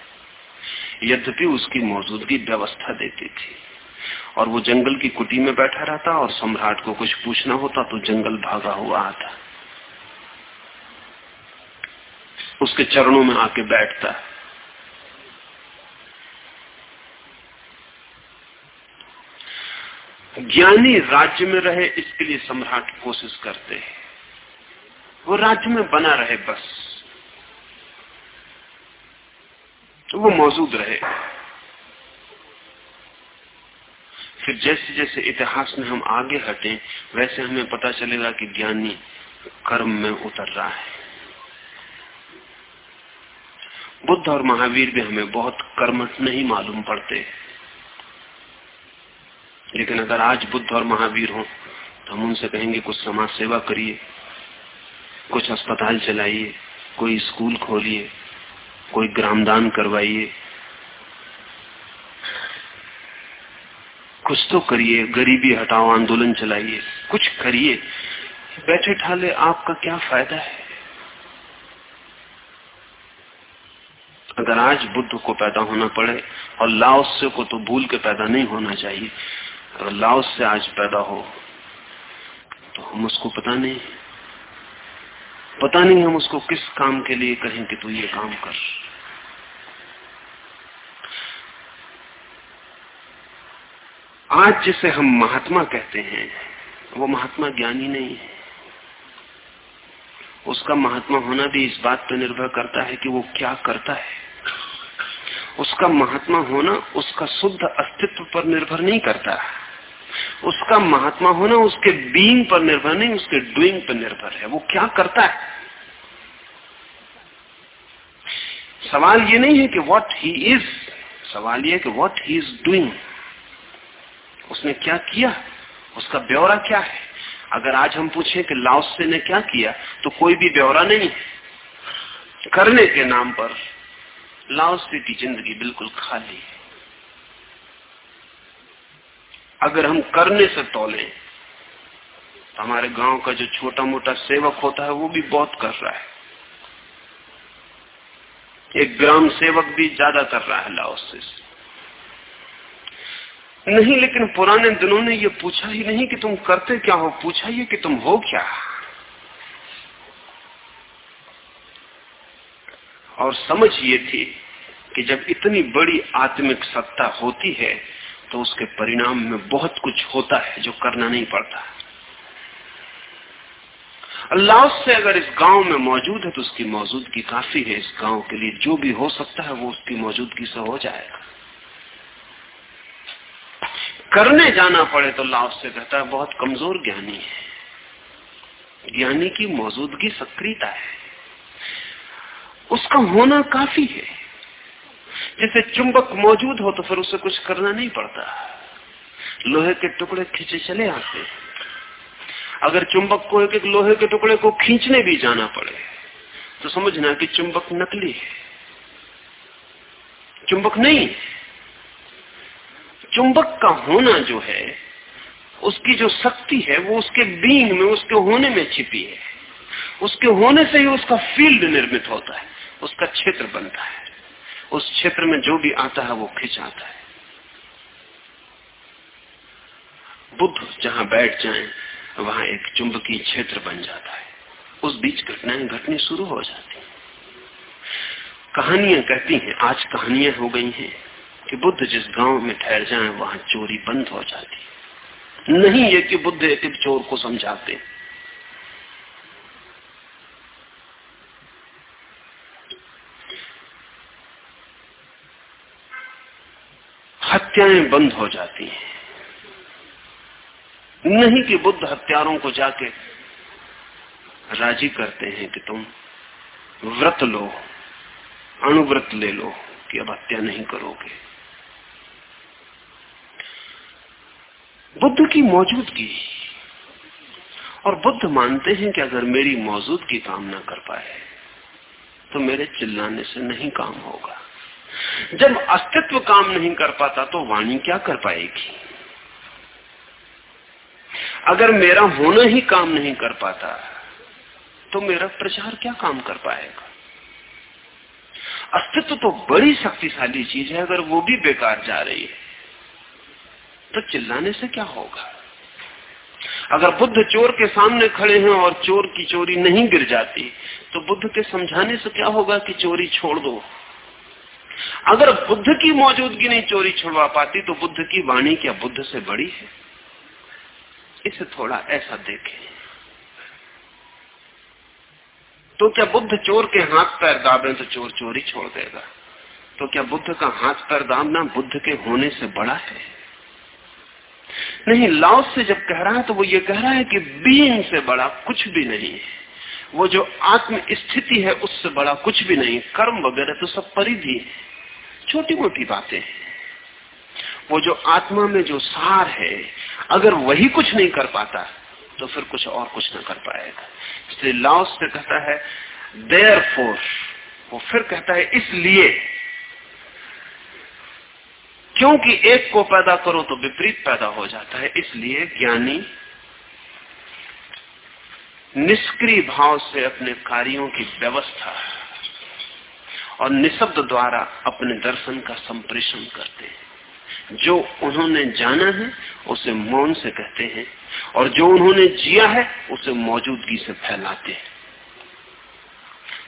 यद्यपि उसकी मौजूदगी व्यवस्था देती थी। और वो जंगल की कुटी में बैठा रहता और सम्राट को कुछ पूछना होता तो जंगल भागा हुआ आता। उसके चरणों में आके बैठता। ज्ञानी राज्य में रहे, इसके लिए सम्राट कोशिश करते हैं। वो राज्य में बना रहे बस। वो मौजूद रहे। फिर जैसे जैसे इतिहास में हम आगे हटे, वैसे हमें पता चलेगा कि ज्ञानी कर्म में उतर रहा है। बुद्ध और महावीर भी हमें बहुत कर्मठ नहीं मालूम पड़ते। लेकिन अगर आज बुद्ध और महावीर हो तो हम उनसे कहेंगे, कुछ समाज सेवा करिए, कुछ अस्पताल चलाइए, कोई स्कूल खोलिए, कोई ग्रामदान करवाइए कुछ तो करिए, गरीबी हटाओ, आंदोलन चलाइए, कुछ करिए। बैठे ठाले, आपका क्या फ़ायदा है? अगर आज बुद्ध को पैदा होना पड़े और लाओस्य को तो भूल के पैदा नहीं होना चाहिए, अगर लाओस से आज पैदा हो तो हम उसको पता नहीं। पता नहीं हम उसको किस काम के लिए कहें कि तू ये काम कर। आज जिसे हम महात्मा कहते हैं, वो महात्मा ज्ञानी नहीं है। उसका महात्मा होना भी इस बात पर निर्भर करता है कि वो क्या करता है। उसका महात्मा होना उसका शुद्ध अस्तित्व पर निर्भर नहीं करता। उसका महात्मा होना उसके बीइंग पर निर्भर नहीं, उसके डूइंग पर निर्भर है। वो क्या करता है? सवाल ये नहीं है कि व्हाट ही इज़ सवाल ये कि व्हाट ही इज़ डूइंग उसने क्या किया? उसका ब्यौरा क्या है? अगर आज हम पूछे कि लाओसे ने क्या किया तो कोई भी ब्यौरा नहीं। करने के नाम पर लाओसे की ज़िंदगी बिल्कुल खाली है। अगर हम करने से तोले तो हमारे गाँव का जो छोटा मोटा सेवक होता है, वो भी बहुत कर रहा है। एक ग्राम सेवक भी ज़्यादा कर रहा है लाओसे से। नहीं, लेकिन पुराने दिनों ने ये पूछा ही नहीं कि तुम करते क्या हो। पूछा ये कि तुम हो क्या? और समझ ये थी कि जब इतनी बड़ी आत्मिक सत्ता होती है तो उसके परिणाम में बहुत कुछ होता है जो करना नहीं पड़ता। अल्लाह से अगर इस गाँव में मौजूद है तो उसकी मौजूदगी काफ़ी है। इस गाँव के लिए जो भी हो सकता है, वो उसकी मौजूदगी से हो जाएगा। करने जाना पड़े तो लाभ से कहता है बहुत कमज़ोर ज्ञानी है। ज्ञानी की मौजूदगी सक्रियता है। उसका होना काफ़ी है। जैसे चुंबक मौजूद हो तो फिर उसे कुछ करना नहीं पड़ता। लोहे के टुकड़े खींचे चले आते अगर चुंबक को एक एक लोहे के टुकड़े को खींचने भी जाना पड़े तो समझना कि चुंबक नकली है। चुंबक नहीं चुंबक का होना जो है, उसकी जो शक्ति है, वो उसके बींग में, उसके होने में छिपी है। उसके होने से ही उसका फ़ील्ड निर्मित होता है, उसका क्षेत्र बनता है। उस क्षेत्र में जो भी आता है, वो खिंच आता है। बुद्ध जहाँ बैठ जाए, वहाँ एक चुंबकीय क्षेत्र बन जाता है। उस बीच घटनाएँ, घटनी शुरू हो जाती है। कहानियाँ कहती हैं, आज कहानियाँ हो गई हैं। कि बुद्ध जिस गाँव में ठहर जाए, वहाँ चोरी बंद हो जाती नहीं ये कि बुद्ध एक चोर को समझाते हत्याएँ बंद हो जाती हैं। नहीं कि बुद्ध हत्यारों को जाके राज़ी करते हैं कि तुम व्रत लो, अणुव्रत ले लो कि अब हत्या नहीं करोगे। बुद्ध की मौजूदगी। और बुद्ध मानते हैं कि अगर मेरी मौजूदगी काम ना कर पाए तो मेरे चिल्लाने से नहीं काम होगा। जब अस्तित्व काम नहीं कर पाता तो वाणी क्या कर पाएगी? अगर मेरा होना ही काम नहीं कर पाता तो मेरा प्रचार क्या काम कर पाएगा? अस्तित्व तो बड़ी शक्तिशाली चीज़ है, अगर वो भी बेकार जा रही है। तो चिल्लाने से क्या होगा? अगर बुद्ध चोर के सामने खड़े हैं और चोर की चोरी नहीं गिर जाती तो बुद्ध के समझाने से क्या होगा कि चोरी छोड़ दो? अगर बुद्ध की मौजूदगी नहीं चोरी छुड़वा पाती तो बुद्ध की वाणी क्या बुद्ध से बड़ी है? इसे थोड़ा ऐसा देखें। तो क्या बुद्ध चोर के हाथ पैर दाबे तो चोर चोरी छोड़ देगा? तो क्या बुद्ध का हाथ पैर दाबना बुद्ध के होने से बड़ा है? नहीं लाओस से जब कह रहा है तो वो ये कह रहा है कि बीइंग से बड़ा कुछ भी नहीं है। वो जो आत्म स्थिति है, उससे बड़ा कुछ भी नहीं। कर्म वगैरह तो सब परिधि है। छोटी मोटी बातें हैं। वो जो आत्मा में जो सार है, अगर वही कुछ नहीं कर पाता तो फिर कुछ और कुछ ना कर पाएगा। इसलिए लाओस से कहता है फोर्स वो फिर कहता है, इसलिए क्योंकि एक को पैदा करो तो विपरीत पैदा हो जाता है, इसलिए ज्ञानी निष्क्रिय भाव से अपने कार्यों की व्यवस्था और निशब्द द्वारा अपने दर्शन का संप्रेषण करते हैं। जो उन्होंने जाना है, उसे मौन से कहते हैं, और जो उन्होंने जिया है, उसे मौजूदगी से फैलाते हैं।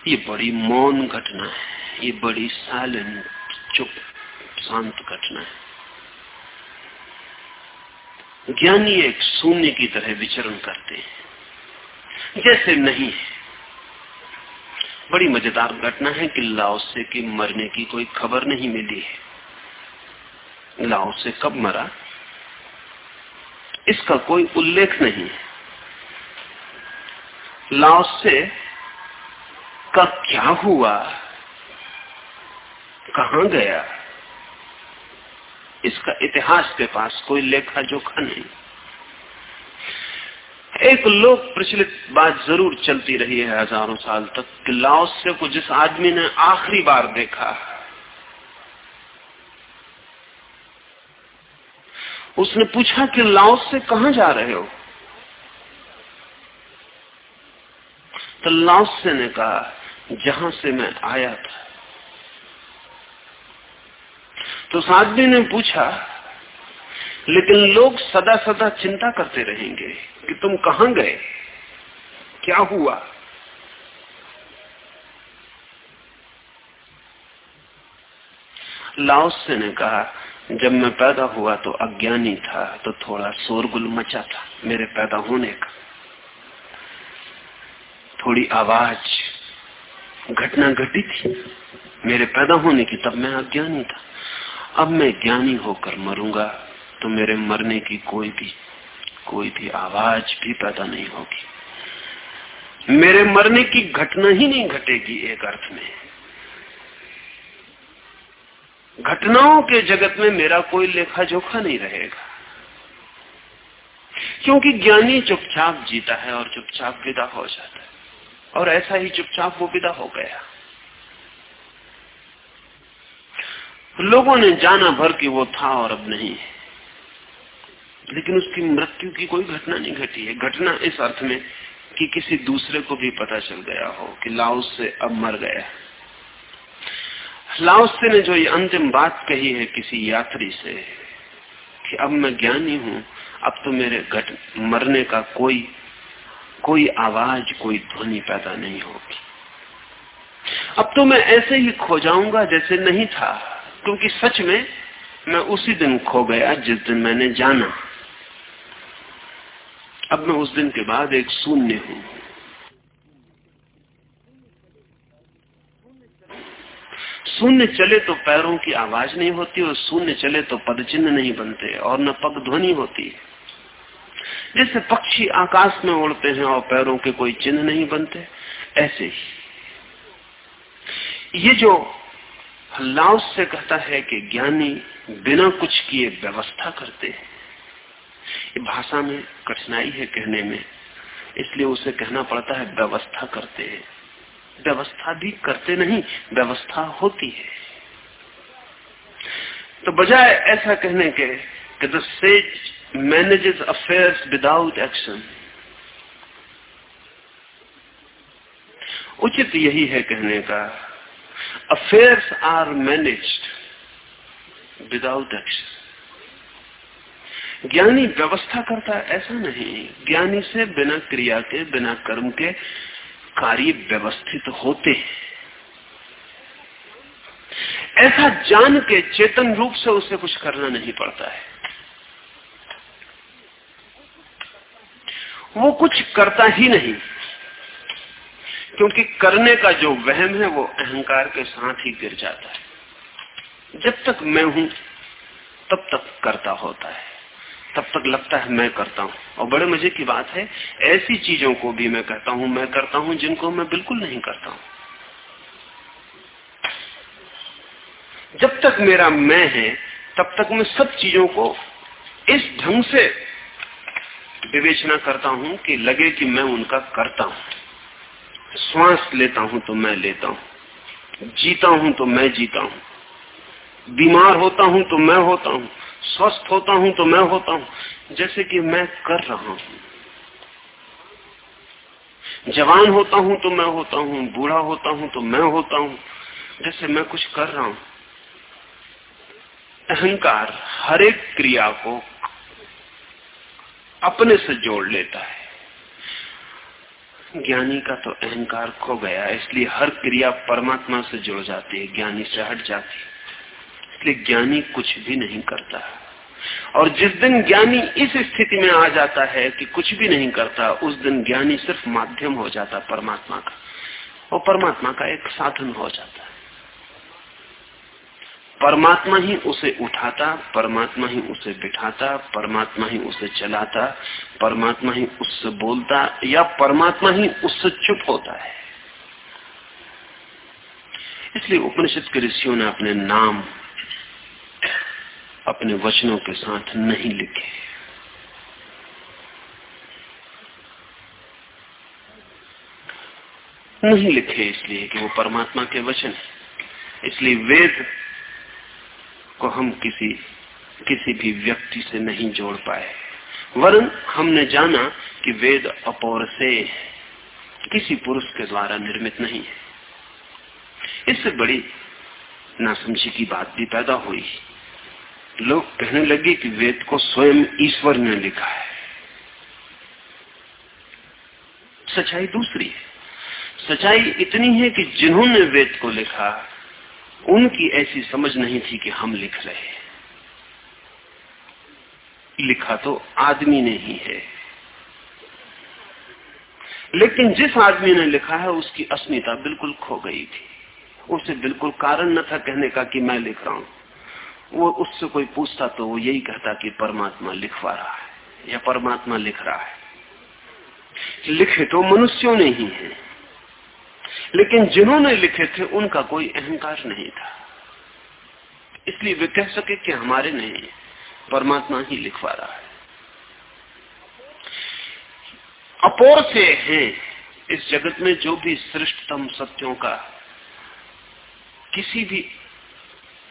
ये बड़ी मौन घटना है, ये बड़ी साइलेंट चुप शांत घटना है। ज्ञानी एक शून्य की तरह विचरण करते हैं। जैसे नहीं है। बड़ी मज़ेदार घटना है कि लाओसे की मरने की कोई खबर नहीं मिली है। लाओ से कब मरा? इसका कोई उल्लेख नहीं लाओ से का क्या हुआ? कहा गया? इसका इतिहास के पास कोई लेखा जोखा नहीं। एक लोक प्रचलित बात ज़रूर चलती रही है हज़ारों साल तक कि लाओस्य को जिस आदमी ने आखिरी बार देखा। उसने पूछा कि लाओस से कहा जा रहे हो? तो लाओस से ने कहा, जहाँ से मैं आया था। तो आदमी ने पूछा, लेकिन लोग सदा सदा चिंता करते रहेंगे कि तुम कहाँ गए? क्या हुआ? लाओस ने कहा, जब मैं पैदा हुआ तो अज्ञानी था तो थोड़ा शोरगुल मचा था मेरे पैदा होने का। थोड़ी आवाज़, घटना घटी थी, मेरे पैदा होने की तब मैं अज्ञानी था। अब मैं ज्ञानी होकर मरूँगा तो मेरे मरने की कोई भी कोई भी आवाज़ भी पैदा नहीं होगी। मेरे मरने की घटना ही नहीं घटेगी एक अर्थ में। घटनाओं के जगत में मेरा कोई लेखा जोखा नहीं रहेगा। क्योंकि ज्ञानी चुपचाप जीता है और चुपचाप विदा हो जाता है। और ऐसा ही चुपचाप वो विदा हो गया। लोगों ने जाना भर कि वो था और अब नहीं है। लेकिन उसकी मृत्यु की कोई घटना नहीं घटी है। घटना इस अर्थ में कि किसी दूसरे को भी पता चल गया हो कि लाउस से अब मर गया। लाउसे ने जो ये अंतिम बात कही है किसी यात्री से कि अब मैं ज्ञानी हूँ, अब तो मेरे घट, मरने का कोई कोई आवाज़, कोई ध्वनि पैदा नहीं होगी। अब तो मैं ऐसे ही खो जाऊँगा जैसे नहीं था। क्योंकि सच में मैं उसी दिन खो गया जिस दिन मैंने जाना। अब मैं उस दिन के बाद एक शून्य हूँ। शून्य चले तो पैरों की आवाज़ नहीं होती और शून्य चले तो पद चिन्ह नहीं बनते और न पग ध्वनि होती। जैसे पक्षी आकाश में उड़ते हैं और पैरों के कोई चिन्ह नहीं बनते, ऐसे ही। ये जो लाओस से कहता है कि ज्ञानी बिना कुछ किए व्यवस्था करते हैं। भाषा में कठिनाई है कहने में। इसलिए उसे कहना पड़ता है, व्यवस्था करते हैं। व्यवस्था भी करते नहीं, व्यवस्था होती है। तो बजाय ऐसा कहने के, कि the sage manages affairs without action उचित यही है कहने का affairs are managed without action ज्ञानी व्यवस्था करता ऐसा नहीं। ज्ञानी से बिना क्रिया के, बिना कर्म के कार्य व्यवस्थित होते हैं। ऐसा जान के, चेतन रूप से उसे कुछ करना नहीं पड़ता है। वो कुछ करता ही नहीं। क्योंकि करने का जो वहम है, वो अहंकार के साथ ही गिर जाता है। जब तक मैं हूँ, तब तक करता होता है। तब तक लगता है मैं करता हूँ। और बड़े मज़े की बात है, ऐसी चीज़ों को भी मैं कहता हूँ, मैं करता हूँ, जिनको मैं बिल्कुल नहीं करता हूँ। जब तक मेरा मैं है, तब तक मैं सब चीज़ों को इस ढंग से विवेचना करता हूँ कि लगे कि मैं उनका करता हूँ। श्वास लेता हूँ तो मैं लेता हूँ। जीता हूँ तो मैं जीता हूँ। बीमार होता हूँ तो मैं होता हूँ। स्वस्थ होता हूँ तो मैं होता हूँ। जैसे कि मैं कर रहा हूँ। जवान होता हूँ तो मैं होता हूँ। बूढ़ा होता हूँ तो मैं होता हूँ। जैसे मैं कुछ कर रहा हूँ। अहंकार हर एक क्रिया को अपने से जोड़ लेता है। ज्ञानी का तो अहंकार खो गया इसलिए हर क्रिया परमात्मा से जुड़ जाती है, ज्ञानी से हट जाती है। इसलिए ज्ञानी कुछ भी नहीं करता। और जिस दिन ज्ञानी इस स्थिति में आ जाता है कि कुछ भी नहीं करता, उस दिन ज्ञानी सिर्फ़ माध्यम हो जाता परमात्मा का। और परमात्मा का एक साधन हो जाता है। परमात्मा ही उसे उठाता, परमात्मा ही उसे बिठाता, परमात्मा ही उसे चलाता, परमात्मा ही उससे बोलता, या परमात्मा ही उससे चुप होता है। इसलिए उपनिषद के ऋषियों ने अपने नाम, अपने वचनों के साथ नहीं लिखे। नहीं लिखे इसलिए कि वो परमात्मा के वचन है। इसलिए वेद को हम किसी किसी भी व्यक्ति से नहीं जोड़ पाए। वरन हमने जाना कि वेद अपौर से किसी पुरुष के द्वारा निर्मित नहीं है। इससे बड़ी नासमझी की बात भी पैदा हुई। लोग कहने लगे कि वेद को स्वयं ईश्वर ने लिखा है। सच्चाई दूसरी है। सच्चाई इतनी है कि जिन्होंने वेद को लिखा उनकी ऐसी समझ नहीं थी कि हम लिख रहे लिखा तो आदमी ने ही है। लेकिन जिस आदमी ने लिखा है, उसकी अस्मिता बिल्कुल खो गई थी। उसे बिल्कुल कारण न था कहने का कि मैं लिख रहा हूँ। वो उससे कोई पूछता तो वो यही कहता कि परमात्मा लिखवा रहा है या परमात्मा लिख रहा है। लिखे तो मनुष्यों ने ही है। लेकिन जिन्होंने लिखे थे, उनका कोई अहंकार नहीं था। इसलिए वे कह सके कि हमारे नहीं परमात्मा ही लिखवा रहा है। अपोर से हैं इस जगत में जो भी श्रेष्ठतम सत्यों का किसी भी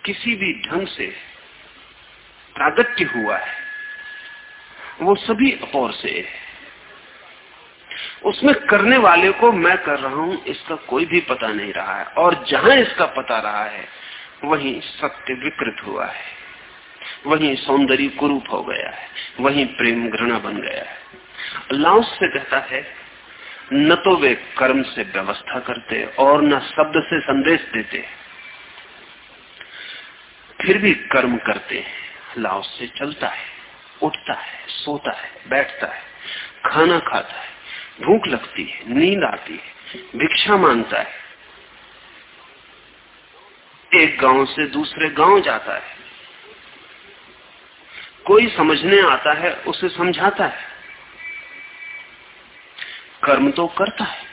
किसी भी ढंग से प्रागट्य हुआ है, वो सभी अपौर से है। उसमें करने वाले को मैं कर रहा हूँ, इसका कोई भी पता नहीं रहा है। और जहाँ इसका पता रहा है, वहीं सत्य विकृत हुआ है। वहीं सौंदर्य कुरूप हो गया है। वहीं प्रेम घृणा बन गया है। लाउस से कहता है, न तो वे कर्म से व्यवस्था करते और न शब्द से संदेश देते। फिर भी कर्म करते हैं। लाओस से चलता है, उठता है, सोता है, बैठता है, खाना खाता है। भूख लगती है, नींद आती है, भिक्षा माँगता है। एक गाँव से दूसरे गाँव जाता है। कोई समझने आता है, उसे समझाता है। कर्म तो करता है।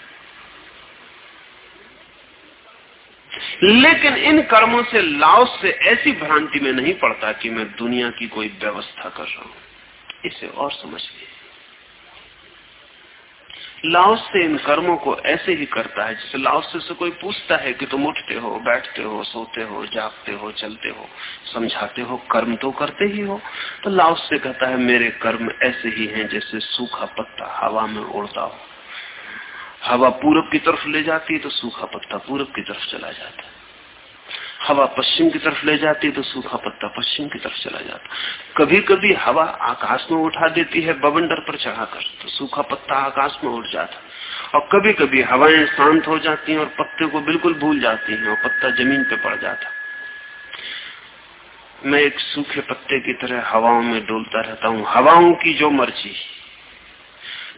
लेकिन इन कर्मों से, लाओस से ऐसी भ्रांति में नहीं पड़ता कि मैं दुनिया की कोई व्यवस्था कर रहा हूँ। इसे और समझ लीजिए लाओस से इन कर्मों को ऐसे ही करता है, जैसे लाओस से कोई पूछता है कि तुम उठते हो, बैठते हो, सोते हो, जागते हो, चलते हो, समझाते हो, कर्म तो करते ही हो। तो लाओस से कहता है, मेरे कर्म ऐसे ही हैं जैसे सूखा पत्ता हवा में उड़ता हो। हवा पूरब की तरफ़ ले जाती है तो सूखा पत्ता पूरब की तरफ़ चला जाता है। हवा पश्चिम की तरफ़ ले जाती है तो सूखा पत्ता पश्चिम की तरफ़ चला जाता कभी कभी हवा आकाश में उठा देती है, बवंडर पर चढ़ाकर तो सूखा पत्ता आकाश में उठ जाता और कभी कभी हवाएँ शांत हो जाती हैं और पत्ते को बिल्कुल भूल जाती हैं और पत्ता ज़मीन पे पड़ जाता मैं एक सूखे पत्ते की तरह हवाओं में डोलता रहता हूँ। हवाओं की जो मर्ज़ी।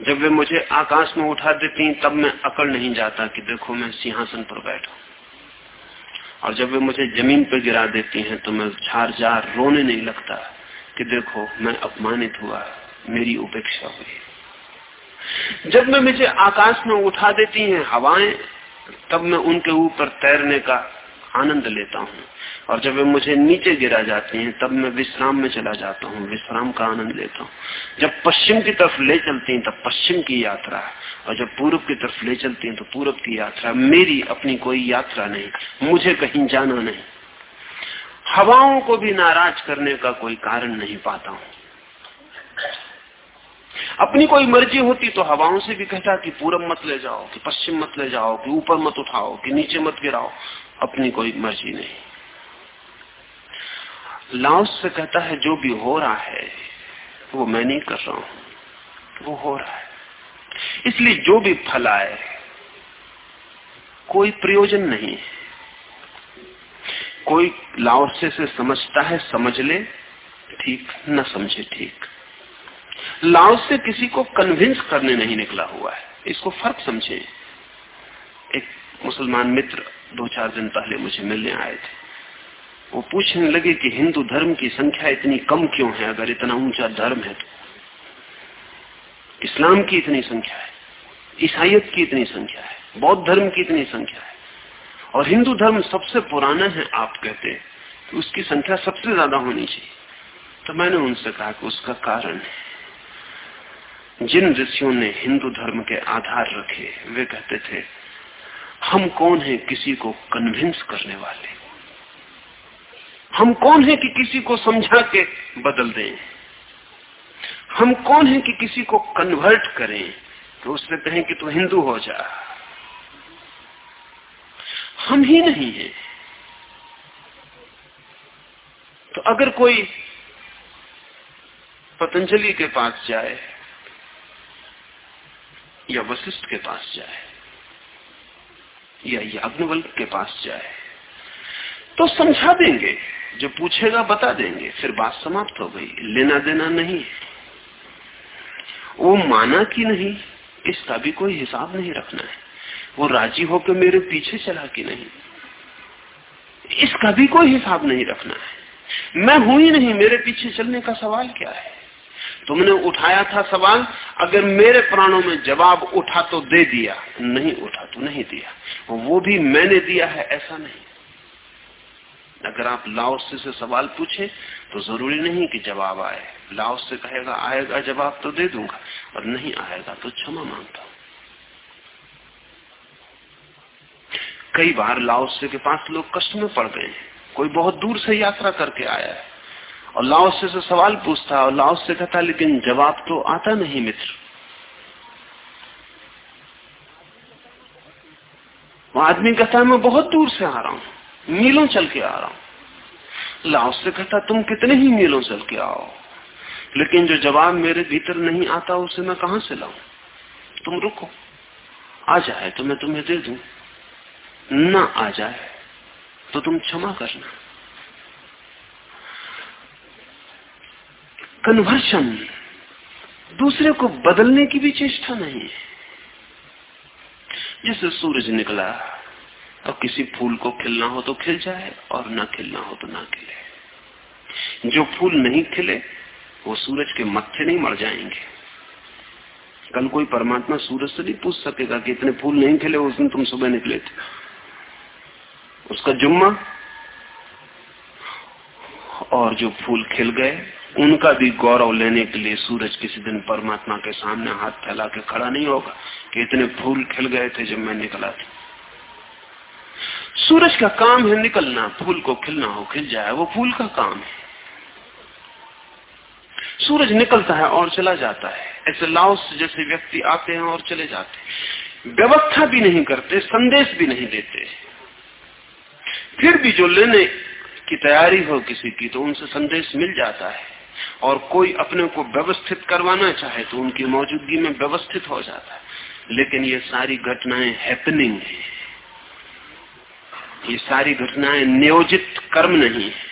जब वे मुझे आकाश में उठा देती तब मैं अकड़ नहीं जाता कि देखो मैं सिंहासन पर बैठा और जब वे मुझे ज़मीन पर गिरा देती हैं तो मैं झार झार रोने नहीं लगता कि देखो, मैं अपमानित हुआ, मेरी उपेक्षा हुई। जब मैं मुझे आकाश में उठा देती हैं, हवाएँ, तब मैं उनके ऊपर तैरने का आनंद लेता हूँ। और जब वे मुझे नीचे गिरा जाती हैं, तब मैं विश्राम में चला जाता हूँ, विश्राम का आनंद लेता हूँ। जब पश्चिम की तरफ़ ले चलती हैं, तब पश्चिम की यात्रा है। और जब पूर्व की तरफ़ ले चलती हैं तो पूर्व की यात्रा मेरी अपनी कोई यात्रा नहीं, मुझे कहीं जाना नहीं। हवाओं को भी नाराज़ करने का कोई कारण नहीं पाता हूँ। अपनी कोई मर्ज़ी होती तो हवाओं से भी कहता कि पूरब मत ले जाओ, कि पश्चिम मत ले जाओ, कि ऊपर मत उठाओ, कि नीचे मत गिराओ। अपनी कोई मर्ज़ी नहीं। लाओस से कहता है, जो भी हो रहा है, वो मैं नहीं कर रहा हूँ। वो हो रहा है। इसलिए जो भी फल आए, कोई प्रयोजन नहीं कोई लाओसे से समझता है, समझ ले, ठीक, न समझे, ठीक। लाओस किसी को कन्विंस करने नहीं निकला हुआ है। इसको फ़र्क समझे। एक मुसलमान मित्र दो चार दिन पहले मुझे मिलने आए थे। वो पूछने लगे कि हिंदू धर्म की संख्या इतनी कम क्यों है? अगर इतना ऊँचा धर्म है तो। इस्लाम की इतनी संख्या है, ईसाइत की इतनी संख्या है, बौद्ध धर्म की इतनी संख्या है। और हिंदू धर्म सबसे पुराना है, आप कहते हैं तो उसकी संख्या सबसे ज़्यादा होनी चाहिए। तो मैंने उनसे कहा कि उसका कारण है। जिन ऋषियों ने हिंदू धर्म के आधार रखे, वे कहते थे, हम कौन है किसी को कन्विंस करने वाले? हम कौन है कि किसी को समझा के बदल दें? हम कौन है कि किसी को कन्वर्ट करें? तो उससे कहें कि तू हिंदू हो जा। हम ही नहीं है। तो अगर कोई पतंजलि के पास जाए या वशिष्ठ के पास जाए या याग्नवल के पास जाए तो समझा देंगे। जो पूछेगा बता देंगे। फिर बात समाप्त हो गई। लेना देना नहीं। वो माना कि नहीं, इसका भी कोई हिसाब नहीं रखना है। वो राज़ी होकर मेरे पीछे चला कि नहीं, इसका भी कोई हिसाब नहीं रखना है। मैं हूँ ही नहीं, मेरे पीछे चलने का सवाल क्या है? तुमने उठाया था सवाल, अगर मेरे प्राणों में जवाब उठा तो दे दिया, नहीं उठा तो नहीं दिया। वो भी मैंने दिया है, ऐसा नहीं। अगर आप लाओस से सवाल पूछे तो ज़रूरी नहीं कि जवाब आए। लाओस से कहेगा, आएगा जवाब तो दे दूँगा, और नहीं आएगा तो क्षमा माँगता हूँ। कई बार लाओस के पास लोग कष्ट में पड़ गए हैं। कोई बहुत दूर से यात्रा करके आया है, और लाओसे से सवाल पूछता और लाओस से कहता लेकिन जवाब तो आता नहीं मित्र। आदमी कहता है, मैं बहुत दूर से आ रहा हूँ। मीलों चल के आ रहा हूँ। लाओस से कहता तुम कितने ही मीलों चल के आओ। लेकिन जो जवाब मेरे भीतर नहीं आता, उसे मैं कहा से लाऊ? तुम रुको। आ जाए तो मैं तुम्हें दे दू। न आ जाए तो तुम क्षमा करना। कन्वर्शन दूसरे को बदलने की भी चेष्टा नहीं है। जैसे सूरज निकला और किसी फूल को खिलना हो तो खिल जाए और ना खिलना हो तो ना खिले। जो फूल नहीं खिले, वो सूरज के मत्थे नहीं मर जाएँगे। कल कोई परमात्मा सूरज से नहीं पूछ सकेगा कि इतने फूल नहीं खिले, उस दिन तुम सुबह निकले थे। उसका जुम्मा और जो फूल खिल गए, उनका भी गौरव लेने के लिए सूरज किसी दिन परमात्मा के सामने हाथ फैला के खड़ा नहीं होगा कि इतने फूल खिल गए थे जब मैं निकला था। सूरज का काम है निकलना, फूल को खिलना हो, खिल जाए, वो फूल का काम है। सूरज निकलता है और चला जाता है। ऐसे लाओस जैसे व्यक्ति आते हैं और चले जाते व्यवस्था भी नहीं करते, संदेश भी नहीं देते। फिर भी जो लेने की तैयारी हो किसी की तो उनसे संदेश मिल जाता है। और कोई अपने को व्यवस्थित करवाना चाहे तो उनकी मौजूदगी में व्यवस्थित हो जाता है। लेकिन ये सारी घटनाएँ हैपनिंग है। ये सारी घटनाएँ नियोजित कर्म नहीं है।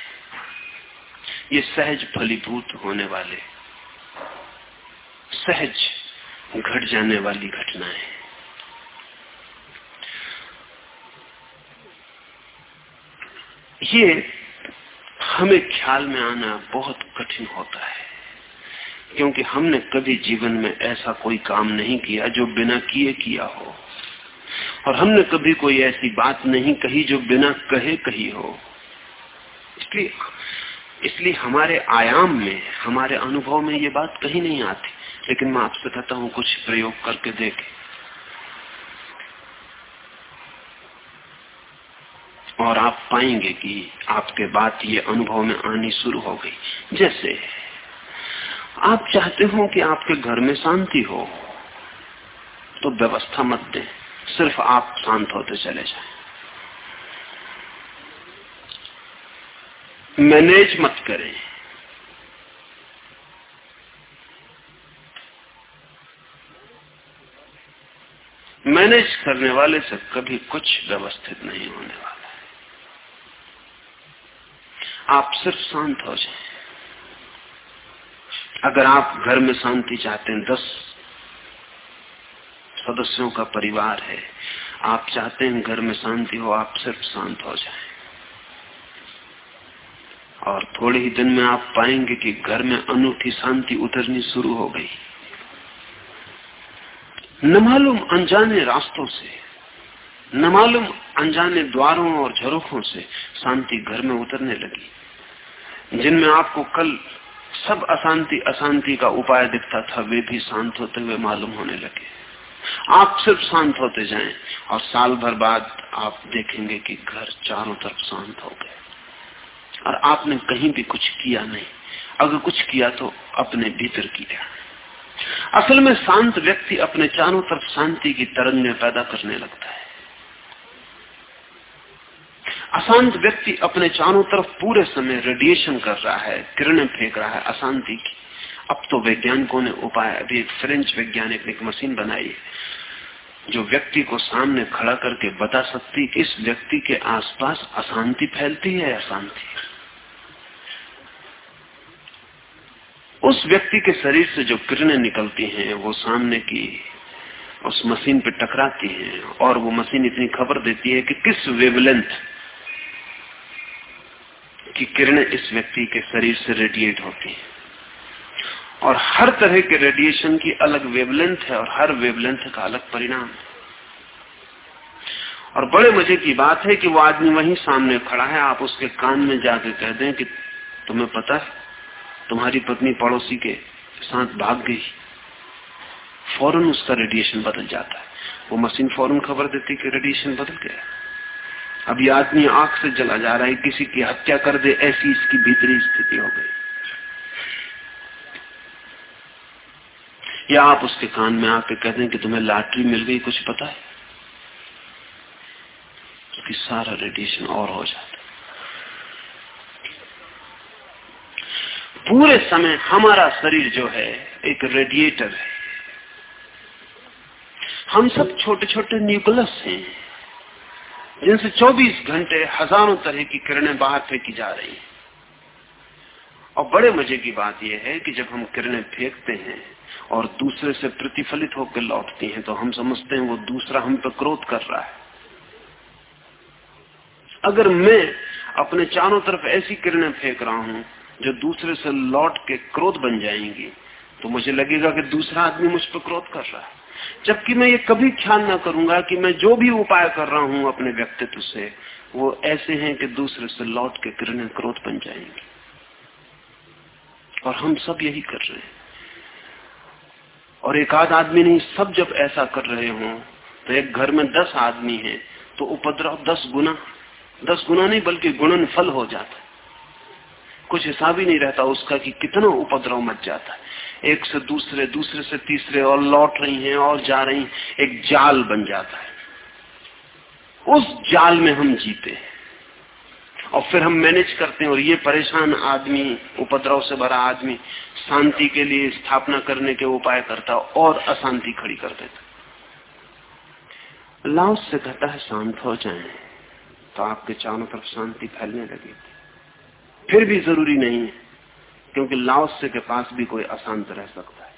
ये सहज फलीभूत होने वाले, सहज घट जाने वाली घटनाएँ ये हमें ख्याल में आना बहुत कठिन होता है, क्योंकि हमने कभी जीवन में ऐसा कोई काम नहीं किया जो बिना किए किया हो। और हमने कभी कोई ऐसी बात नहीं कही जो बिना कहे कही हो। इसलिए इसलिए हमारे आयाम में, हमारे अनुभव में ये बात कहीं नहीं आती। लेकिन मैं आपसे कहता हूँ, कुछ प्रयोग करके देखें। और आप पाएँगे कि आपके बात ये अनुभव में आनी शुरू हो गई। जैसे, आप चाहते हो कि आपके घर में शांति हो तो व्यवस्था मत दें। सिर्फ़ आप शांत होते चले जाए। मैनेज मत करें। मैनेज करने वाले से कभी कुछ व्यवस्थित नहीं होने वाला है। आप सिर्फ़ शांत हो जाए। अगर आप घर में शांति चाहते हैं, दस सदस्यों का परिवार है। आप चाहते हैं घर में शांति हो, आप सिर्फ़ शांत हो जाएँ। और थोड़े ही दिन में आप पाएँगे कि घर में अनूठी शांति उतरनी शुरू हो गई। न मालूम अनजाने रास्तों से, न मालूम अनजाने द्वारों और झरोखों से शांति घर में उतरने लगी। जिनमें आपको कल सब अशांति अशांति का उपाय दिखता था, वे भी शांत होते हुए मालूम होने लगे। आप सिर्फ़ शांत होते जाएँ और साल भर बाद आप देखेंगे कि घर चारों तरफ़ शांत हो गए। और आपने कहीं भी कुछ किया नहीं। अगर कुछ किया तो अपने भीतर किया। असल में शांत व्यक्ति अपने चारों तरफ़ शांति की तरंगें पैदा करने लगता है। अशांत व्यक्ति अपने चारों तरफ़ पूरे समय रेडिएशन कर रहा है, किरणें फेंक रहा है अशांति की। अब तो वैज्ञानिकों ने उपाय, अभी एक फ्रेंच वैज्ञानिक ने एक मशीन बनाई है, जो व्यक्ति को सामने खड़ा करके बता सकती कि इस व्यक्ति के आसपास अशांति फैलती है अशांति? उस व्यक्ति के शरीर से जो किरणें निकलती हैं, वो सामने की, उस मशीन पे टकराती हैं, और वो मशीन इतनी खबर देती है कि किस वेवलेंथ की किरणें इस व्यक्ति के शरीर से रेडिएट होती हैं। और हर तरह के रेडिएशन की अलग वेवलेंथ है और हर वेवलेंथ का अलग परिणाम है। और बड़े मज़े की बात है कि वो आदमी वहीं सामने खड़ा है, आप उसके कान में जाके कह दें कि तुम्हें पता है, तुम्हारी पत्नी पड़ोसी के साथ भाग गई। फ़ौरन उसका रेडिएशन बदल जाता है। वो मशीन फ़ौरन खबर देती कि रेडिएशन बदल गया। अब ये आदमी आँख से जला जा रहा है, किसी की हत्या कर दे, ऐसी इसकी भीतरी स्थिति हो गई। या आप उसके कान में आके कह दें कि तुम्हें लॉटरी मिल गई, कुछ पता है? कि सारा रेडिएशन और हो जाता पूरे समय हमारा शरीर जो है, एक रेडिएटर है। हम सब छोटे छोटे न्यूक्लस हैं, जिनसे 24 घंटे हज़ारों तरह की किरणें बाहर फेंकी जा रही हैं। और बड़े मज़े की बात यह है कि जब हम किरणें फेंकते हैं और दूसरे से प्रतिफलित होकर लौटती है तो हम समझते हैं वो दूसरा हम पर क्रोध कर रहा है। अगर मैं अपने चारों तरफ़ ऐसी किरणें फेंक रहा हूँ जो दूसरे से लौट के क्रोध बन जाएँगी तो मुझे लगेगा कि दूसरा आदमी मुझ पर क्रोध कर रहा है। जबकि मैं ये कभी ख्याल ना करूँगा कि मैं जो भी उपाय कर रहा हूँ अपने व्यक्तित्व से, वो ऐसे हैं कि दूसरे से लौट के किरणें क्रोध बन जाएँगी। और हम सब यही कर रहे हैं। और एक आध आदमी नहीं, सब जब ऐसा कर रहे हो तो एक घर में दस आदमी है तो उपद्रव दस गुना। दस गुना नहीं, बल्कि गुणन फल हो जाता है। कुछ हिसाब ही नहीं रहता उसका कि कितना उपद्रव मच जाता है। एक से दूसरे दूसरे से तीसरे, और लौट रही हैं, और जा रही एक जाल बन जाता है। उस जाल में हम जीते हैं। और फिर हम मैनेज करते हैं, और ये परेशान आदमी, उपद्रव से भरा आदमी शांति के लिए स्थापना करने के उपाय करता और अशांति खड़ी कर देता। लाओस से कहता है, शांत हो जाए तो आपके चारों तरफ़ शांति फैलने लगेगी फिर भी ज़रूरी नहीं है, क्योंकि लाओस्य के पास भी कोई अशांत रह सकता है,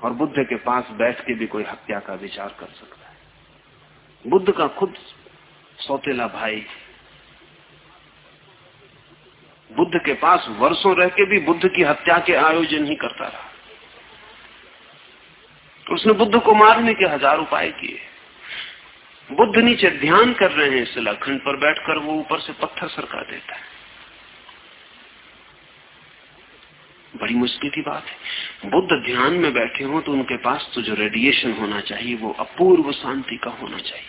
और बुद्ध के पास बैठ के भी कोई हत्या का विचार कर सकता है। बुद्ध का खुद सौतेला भाई बुद्ध के पास वर्षों रह के भी बुद्ध की हत्या के आयोजन ही करता रहा। उसने बुद्ध को मारने के हज़ार उपाय किए। बुद्ध नीचे ध्यान कर रहे हैं शिलाखंड पर बैठकर वो ऊपर से पत्थर सरका देता है। बड़ी मुश्किल की बात है। बुद्ध ध्यान में बैठे हो तो उनके पास तो जो रेडिएशन होना चाहिए, वो अपूर्व शांति का होना चाहिए।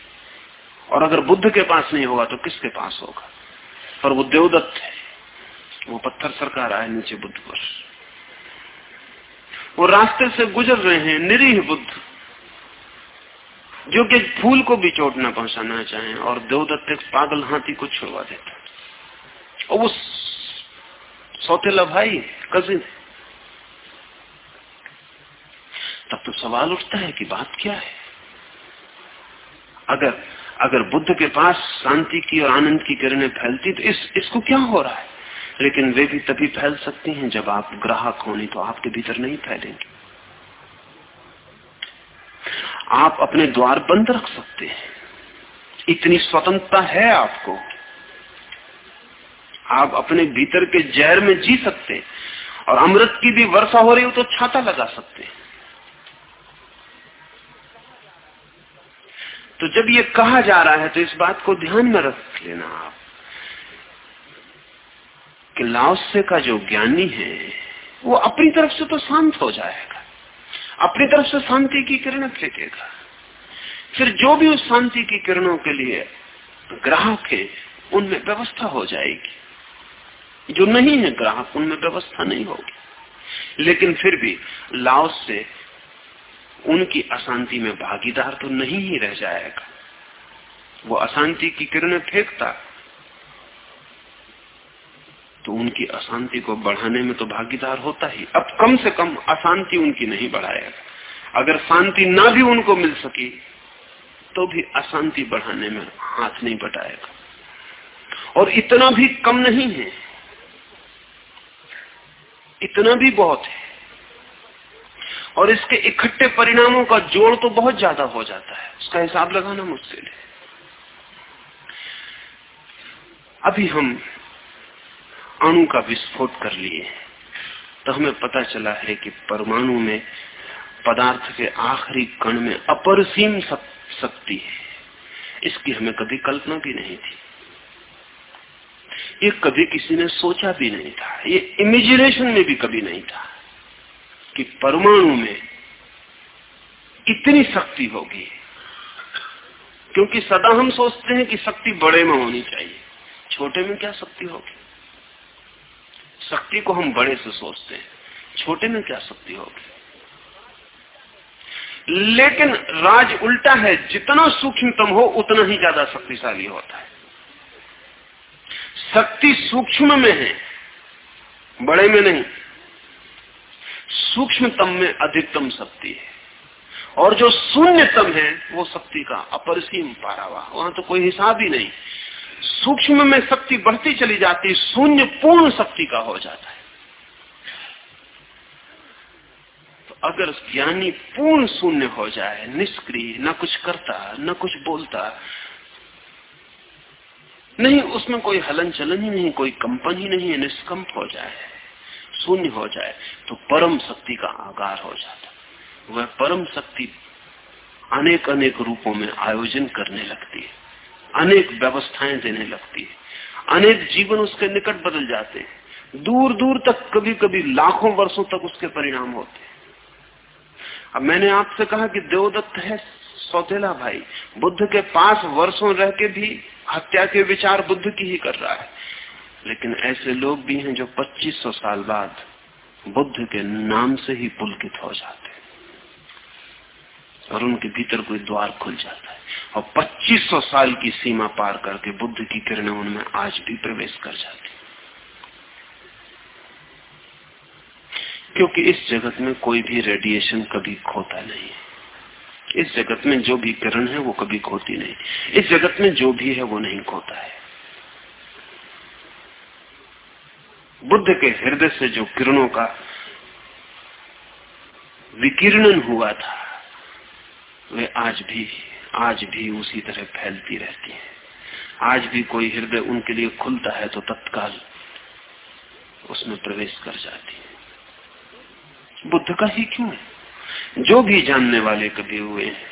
और अगर बुद्ध के पास नहीं होगा तो किसके पास होगा? पर वो देवदत्त है। वो पत्थर सरकार आए नीचे बुद्ध पर। वो रास्ते से गुजर रहे हैं, निरीह बुद्ध। जो कि फूल को भी चोट न पहुंचाना चाहे और देवदत्त एक पागल हाथी को छुड़वा देता और वो सौतेला भाई कजिन तब तो सवाल उठता है कि बात क्या है? अगर अगर बुद्ध के पास शांति की और आनंद की किरणें फैलती तो इस, इसको क्या हो रहा है? लेकिन वे भी तभी फैल सकती हैं जब आप ग्राहक होने तो आपके भीतर नहीं फैलेंगे। आप अपने द्वार बंद रख सकते हैं। इतनी स्वतंत्रता है आपको। आप अपने भीतर के जहर में जी सकते और अमृत की भी वर्षा हो रही हो तो छाता लगा सकते तो जब ये कहा जा रहा है तो इस बात को ध्यान में रख लेना आप। कि लाओसे का जो ज्ञानी है, वो अपनी तरफ़ से तो शांत हो जाएगा। अपनी तरफ़ से शांति की किरण फेंकेगा। फिर जो भी उस शांति की किरणों के लिए ग्राहक है, उनमें व्यवस्था हो जाएगी। जो नहीं है ग्राहक, उनमें व्यवस्था नहीं होगी। लेकिन फिर भी लाओस से उनकी अशांति में भागीदार तो नहीं ही रह जाएगा। वो अशांति की किरणें फेंकता तो उनकी अशांति को बढ़ाने में तो भागीदार होता ही। अब कम से कम अशांति उनकी नहीं बढ़ाएगा अगर शांति ना भी उनको मिल सकी तो भी अशांति बढ़ाने में हाथ नहीं बटाएगा। और इतना भी कम नहीं है। इतना भी बहुत है। और इसके इकट्ठे परिणामों का जोड़ तो बहुत ज़्यादा हो जाता है। उसका हिसाब लगाना मुश्किल है। अभी हम अणु का विस्फोट कर लिए। तो हमें पता चला है कि परमाणु में पदार्थ के आखिरी कण में अपरसीम शक्ति है। इसकी हमें कभी कल्पना भी नहीं थी। ये कभी किसी ने सोचा भी नहीं था। ये इमेजिनेशन में भी कभी नहीं था कि परमाणु में इतनी शक्ति होगी। क्योंकि सदा हम सोचते हैं कि शक्ति बड़े में होनी चाहिए। छोटे में क्या शक्ति होगी? शक्ति को हम बड़े से सोचते हैं। छोटे में क्या शक्ति होगी? लेकिन राज उल्टा है, जितना सूक्ष्मतम हो, उतना ही ज़्यादा शक्तिशाली होता है। शक्ति सूक्ष्म में है, बड़े में नहीं। सूक्ष्मतम में अधिकतम शक्ति है। और जो शून्यतम है, वो शक्ति का अपरिसीम पारावा वहाँ तो कोई हिसाब ही नहीं। सूक्ष्म में शक्ति बढ़ती चली जाती, शून्य पूर्ण शक्ति का हो जाता है। तो अगर ज्ञानी पूर्ण शून्य हो जाए, निष्क्रिय, न कुछ करता, न कुछ बोलता, नहीं, उसमें कोई हलन चलन ही नहीं, कोई कंपन ही नहीं है निष्कंप हो जाए, शून्य हो जाए तो परम शक्ति का आकार हो जाता। वह परम शक्ति अनेक अनेक रूपों में आयोजन करने लगती है। अनेक व्यवस्थाएँ देने लगती है। अनेक जीवन उसके निकट बदल जाते हैं। दूर दूर तक कभी कभी लाखों वर्षों तक उसके परिणाम होते हैं। अब मैंने आपसे कहा कि देवदत्त है सौतेला भाई। बुद्ध के पास वर्षों रह के भी हत्या के विचार बुद्ध की ही कर रहा है। लेकिन ऐसे लोग भी हैं जो 2500 साल बाद बुद्ध के नाम से ही पुलकित हो जाते हैं। और उनके भीतर कोई द्वार खुल जाता है। और 2500 साल की सीमा पार करके बुद्ध की किरणें उनमें आज भी प्रवेश कर जाती क्योंकि इस जगत में कोई भी रेडिएशन कभी खोता नहीं है। इस जगत में जो भी किरण है वो कभी खोती नहीं। इस जगत में जो भी है वो नहीं खोता है। बुद्ध के हृदय से जो किरणों का विकिरणन हुआ था, वे आज भी आज भी उसी तरह फैलती रहती है। आज भी कोई हृदय उनके लिए खुलता है तो तत्काल उसमें प्रवेश कर जाती है। बुद्ध का ही क्यों है? जो भी जानने वाले कभी हुए हैं,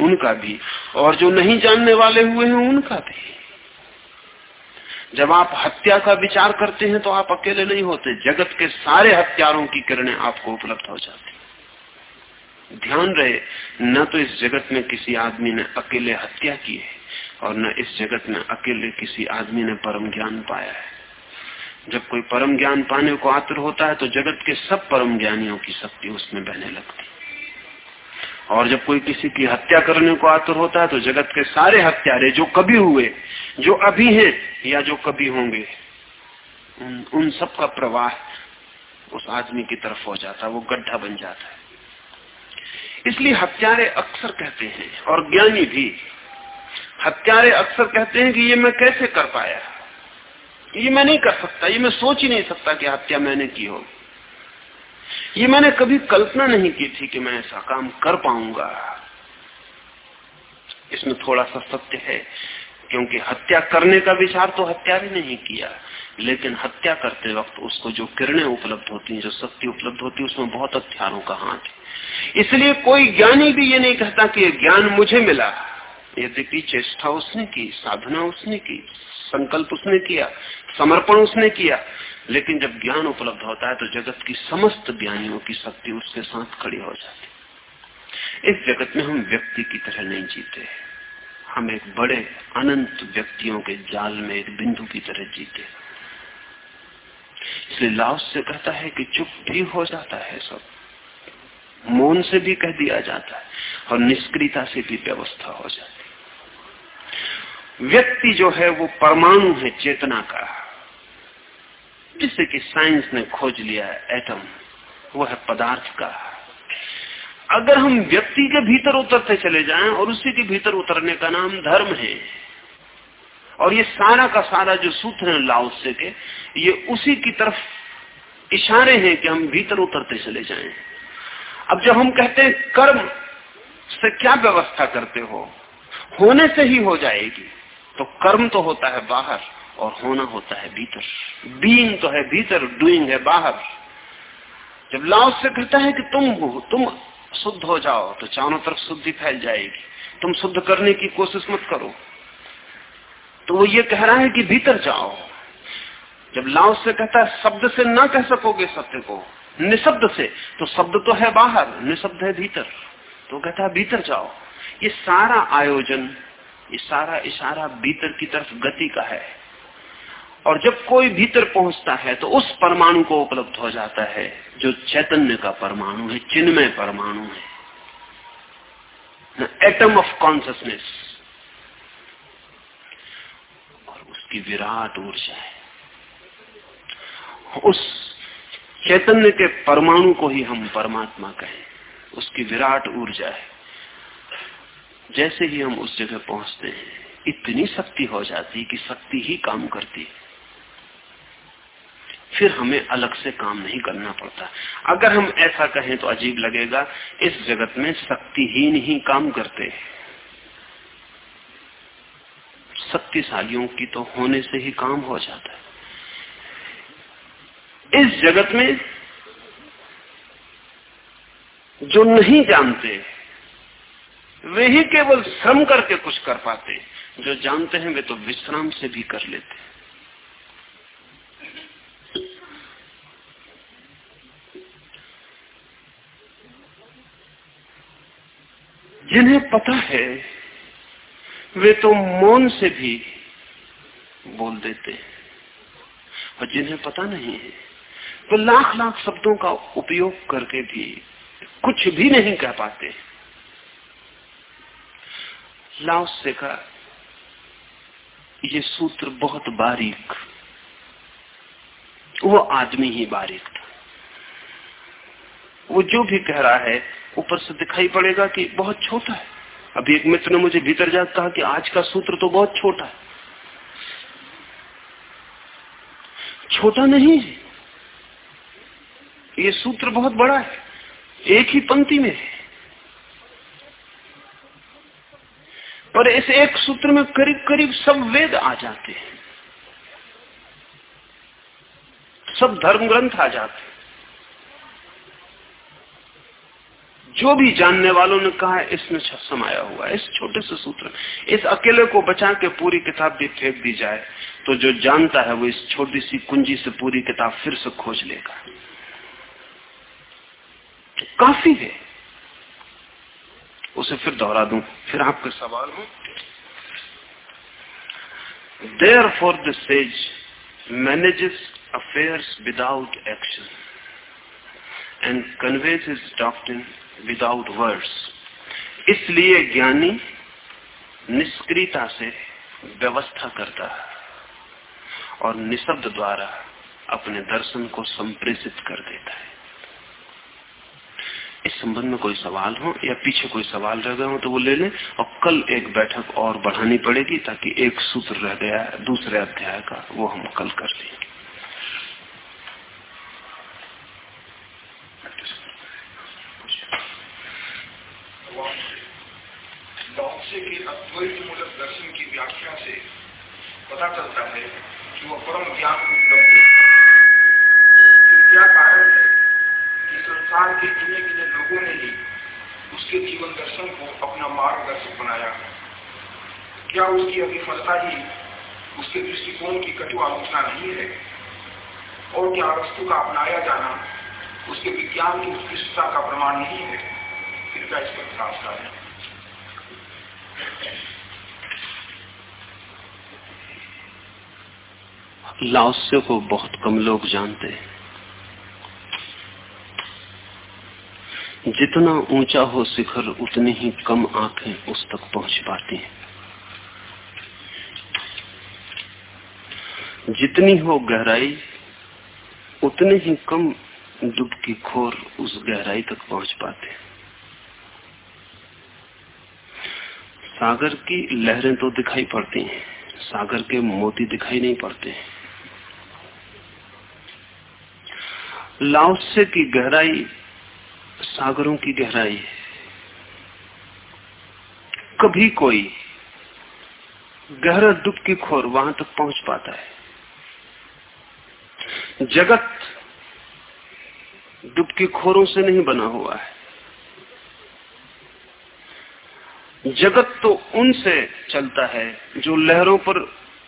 उनका भी, और जो नहीं जानने वाले हुए हैं, उनका भी। जब आप हत्या का विचार करते हैं तो आप अकेले नहीं होते। जगत के सारे हत्यारों की किरणें आपको उपलब्ध हो जाती ध्यान रहे न तो इस जगत में किसी आदमी ने अकेले हत्या की है और न इस जगत में अकेले किसी आदमी ने परम ज्ञान पाया है। जब कोई परम ज्ञान पाने को आतुर होता है तो जगत के सब परम ज्ञानियों की शक्ति उसमें बहने लगती और जब कोई किसी की हत्या करने को आतुर होता है तो जगत के सारे हत्यारे जो कभी हुए जो अभी हैं या जो कभी होंगे उन, उन सब का प्रवाह उस आदमी की तरफ़ हो जाता है वो गड्ढा बन जाता है। इसलिए हत्यारे अक्सर कहते हैं, और ज्ञानी भी। हत्यारे अक्सर कहते हैं कि ये मैं कैसे कर पाया? ये मैं नहीं कर सकता, ये मैं सोच ही नहीं सकता कि हत्या मैंने की हो। ये मैंने कभी कल्पना नहीं की थी कि मैं ऐसा काम कर पाऊँगा। इसमें थोड़ा सा सत्य है, क्योंकि हत्या करने का विचार तो हत्यारे नहीं किया, लेकिन हत्या करते वक्त उसको जो किरणें उपलब्ध होती हैं, जो शक्ति उपलब्ध होती है, उसमें बहुत हथियारों का हाथ है। इसलिए कोई ज्ञानी भी ये नहीं कहता कि ज्ञान मुझे मिला। यद्यपि चेष्टा उसने की, साधना उसने की, संकल्प उसने किया, समर्पण उसने किया। लेकिन जब ज्ञान उपलब्ध होता है तो जगत की समस्त ज्ञानियों की शक्ति उसके साथ खड़ी हो जाती इस जगत में हम व्यक्ति की तरह नहीं जीते हम एक बड़े अनंत व्यक्तियों के जाल में एक बिंदु की तरह जीते इसलिए लाओस से कहता है कि चुप भी हो जाता है सब। मौन से भी कह दिया जाता है और निष्क्रियता से भी व्यवस्था हो जाती व्यक्ति जो है वो परमाणु है चेतना का। जिससे कि साइंस ने खोज लिया है, एटम वो है पदार्थ का। अगर हम व्यक्ति के भीतर उतरते चले जाएँ और उसी के भीतर उतरने का नाम धर्म है, और ये सारा का सारा जो सूत्र है लाओसे के, ये उसी की तरफ़ इशारे हैं कि हम भीतर उतरते चले जाएँ। अब जब हम कहते हैं कर्म से क्या व्यवस्था करते हो? होने से ही हो जाएगी। तो कर्म तो होता है बाहर और होना होता है भीतर। बीइंग तो है भीतर डूइंग है बाहर। जब लाओ से कहता है कि तुम हो, तुम शुद्ध हो जाओ तो चारों तरफ़ शुद्धि फैल जाएगी। तुम शुद्ध करने की कोशिश मत करो। तो वो ये कह रहा है कि भीतर जाओ। जब लाओ से कहता है, शब्द से ना कह सकोगे सत्य को निशब्द से। तो शब्द तो है बाहर, निशब्द है भीतर। तो कहता है, भीतर जाओ। ये सारा आयोजन, ये सारा इशारा भीतर की तरफ़ गति का है। और जब कोई भीतर पहुँचता है तो उस परमाणु को उपलब्ध हो जाता है, जो चैतन्य का परमाणु है, चिन्मय परमाणु है। एटम ऑफ़ कॉन्सियसनेस और उसकी विराट ऊर्जा है। उस चैतन्य के परमाणु को ही हम परमात्मा कहें, उसकी विराट ऊर्जा है। जैसे ही हम उस जगह पहुँचते हैं, इतनी शक्ति हो जाती कि शक्ति ही काम करती फिर हमें अलग से काम नहीं करना पड़ता। अगर हम ऐसा कहें तो अजीब लगेगा, इस जगत में शक्तिहीन ही नहीं काम करते शक्तिशालियों की तो होने से ही काम हो जाता है। इस जगत में जो नहीं जानते, वे ही केवल श्रम करके कुछ कर पाते। जो जानते हैं, वे तो विश्राम से भी कर लेते। जिन्हें पता है, वे तो मौन से भी बोल देते हैं। और जिन्हें पता नहीं है वो लाख लाख शब्दों का उपयोग करके भी कुछ भी नहीं कह पाते। लाओसे का ये सूत्र बहुत बारीक, वो आदमी ही बारीक था। वो जो भी कह रहा है, ऊपर से दिखाई पड़ेगा कि बहुत छोटा है। अभी एक मित्र ने मुझे भीतर जाकर कहा कि आज का सूत्र तो बहुत छोटा है। छोटा नहीं है। ये सूत्र बहुत बड़ा है। एक ही पंक्ति में है। पर इस एक सूत्र में करीब करीब सब वेद आ जाते हैं। सब धर्म ग्रंथ आ जाते हैं। जो भी जानने वालों ने कहा है, इसमें समाया हुआ है। इस छोटे से सूत्र इस अकेले को बचा के पूरी किताब भी फेंक दी जाए तो जो जानता है, वो इस छोटी सी कुंजी से पूरी किताब फिर से खोज लेगा। काफ़ी है। उसे फिर दोहरा दूँ। फिर आपके सवाल हो। Therefore the sage manages affairs without action and conveys his doctrine without words इसलिए ज्ञानी निष्क्रियता से व्यवस्था करता है और निशब्द द्वारा अपने दर्शन को संप्रेषित कर देता है। इस संबंध में कोई सवाल हो या पीछे कोई सवाल रह गए हो तो वो ले लें और कल एक बैठक और बढ़ानी पड़ेगी ताकि एक सूत्र रह गया, दूसरे अध्याय का वो हम कल कर लेंगे। अद्वैत मूलक दर्शन की व्याख्या से पता चलता है कि वह परम ज्ञान उपलब्ध क्या कारण है? कि संसार के गिने गिने लोगों ने ही उसके जीवन दर्शन को अपना मार्गदर्शक बनाया। क्या उसकी अभिफलता ही उसके दृष्टिकोण की कटु आलोचना नहीं है? और क्या वस्तु का अपनाया जाना उसके विज्ञान की उत्कृष्टता का प्रमाण नहीं है? कृपया इस पर प्रकाश करें। लाओस्य को बहुत कम लोग जानते हैं। जितना ऊँचा हो शिखर, उतनी ही कम आँखें उस तक पहुँच पाती हैं। जितनी हो गहराई, उतने ही कम डुबकी खोर उस गहराई तक पहुँच पाते हैं। सागर की लहरें तो दिखाई पड़ती हैं, सागर के मोती दिखाई नहीं पड़ते लाओसे की गहराई सागरों की गहराई है। कभी कोई गहरा डुबकी खोर वहाँ तक पहुँच पाता है। जगत डुबकी खोरों से नहीं बना हुआ है। जगत तो उनसे चलता है जो लहरों पर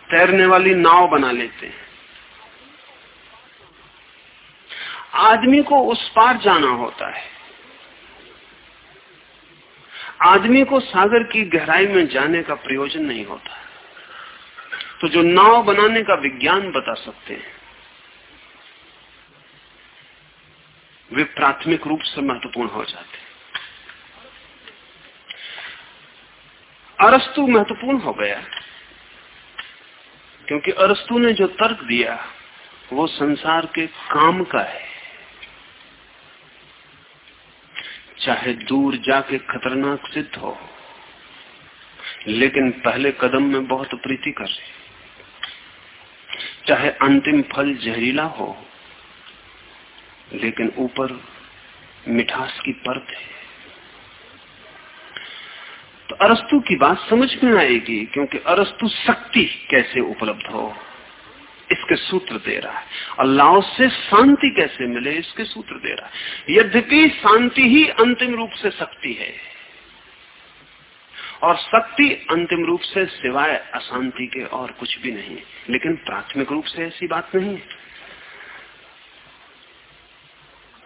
तैरने वाली नाव बना लेते हैं। आदमी को उस पार जाना होता है। आदमी को सागर की गहराई में जाने का प्रयोजन नहीं होता। तो जो नाव बनाने का विज्ञान बता सकते हैं, वे प्राथमिक रूप से महत्वपूर्ण हो जाते अरस्तु महत्वपूर्ण हो गया, क्योंकि अरस्तु ने जो तर्क दिया, वो संसार के काम का है। चाहे दूर जाके खतरनाक सिद्ध हो, लेकिन पहले कदम में बहुत प्रीति कर चाहे अंतिम फल जहरीला हो, लेकिन ऊपर मिठास की परत है। तो अरस्तु की बात समझ में आएगी, क्योंकि अरस्तु शक्ति कैसे उपलब्ध हो? इसके सूत्र दे रहा है। अल्लाह से शांति कैसे मिले, इसके सूत्र दे रहा है। यद्यपि शांति ही अंतिम रूप से शक्ति है, और शक्ति अंतिम रूप से सिवाय अशांति के और कुछ भी नहीं, लेकिन प्राथमिक रूप से ऐसी बात नहीं है।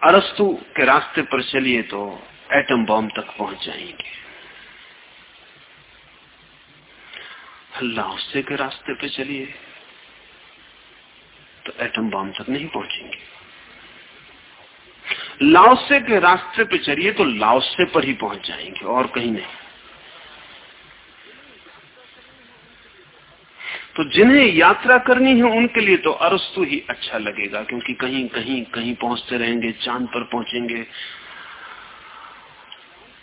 अरस्तु के रास्ते पर चलिए तो एटम बॉम्ब तक पहुँच जाएँगे। लाओसे के रास्ते पर चलिए। तो एटम बॉम्ब तक नहीं पहुँचेंगे। लाओसे के रास्ते पे चलिए तो लाओसे पर ही पहुँच जाएँगे, और कहीं नहीं। तो जिन्हें यात्रा करनी है उनके लिए तो अरस्तु ही अच्छा लगेगा, क्योंकि कहीं कहीं कहीं पहुँचते रहेंगे, चाँद पर पहुँचेंगे।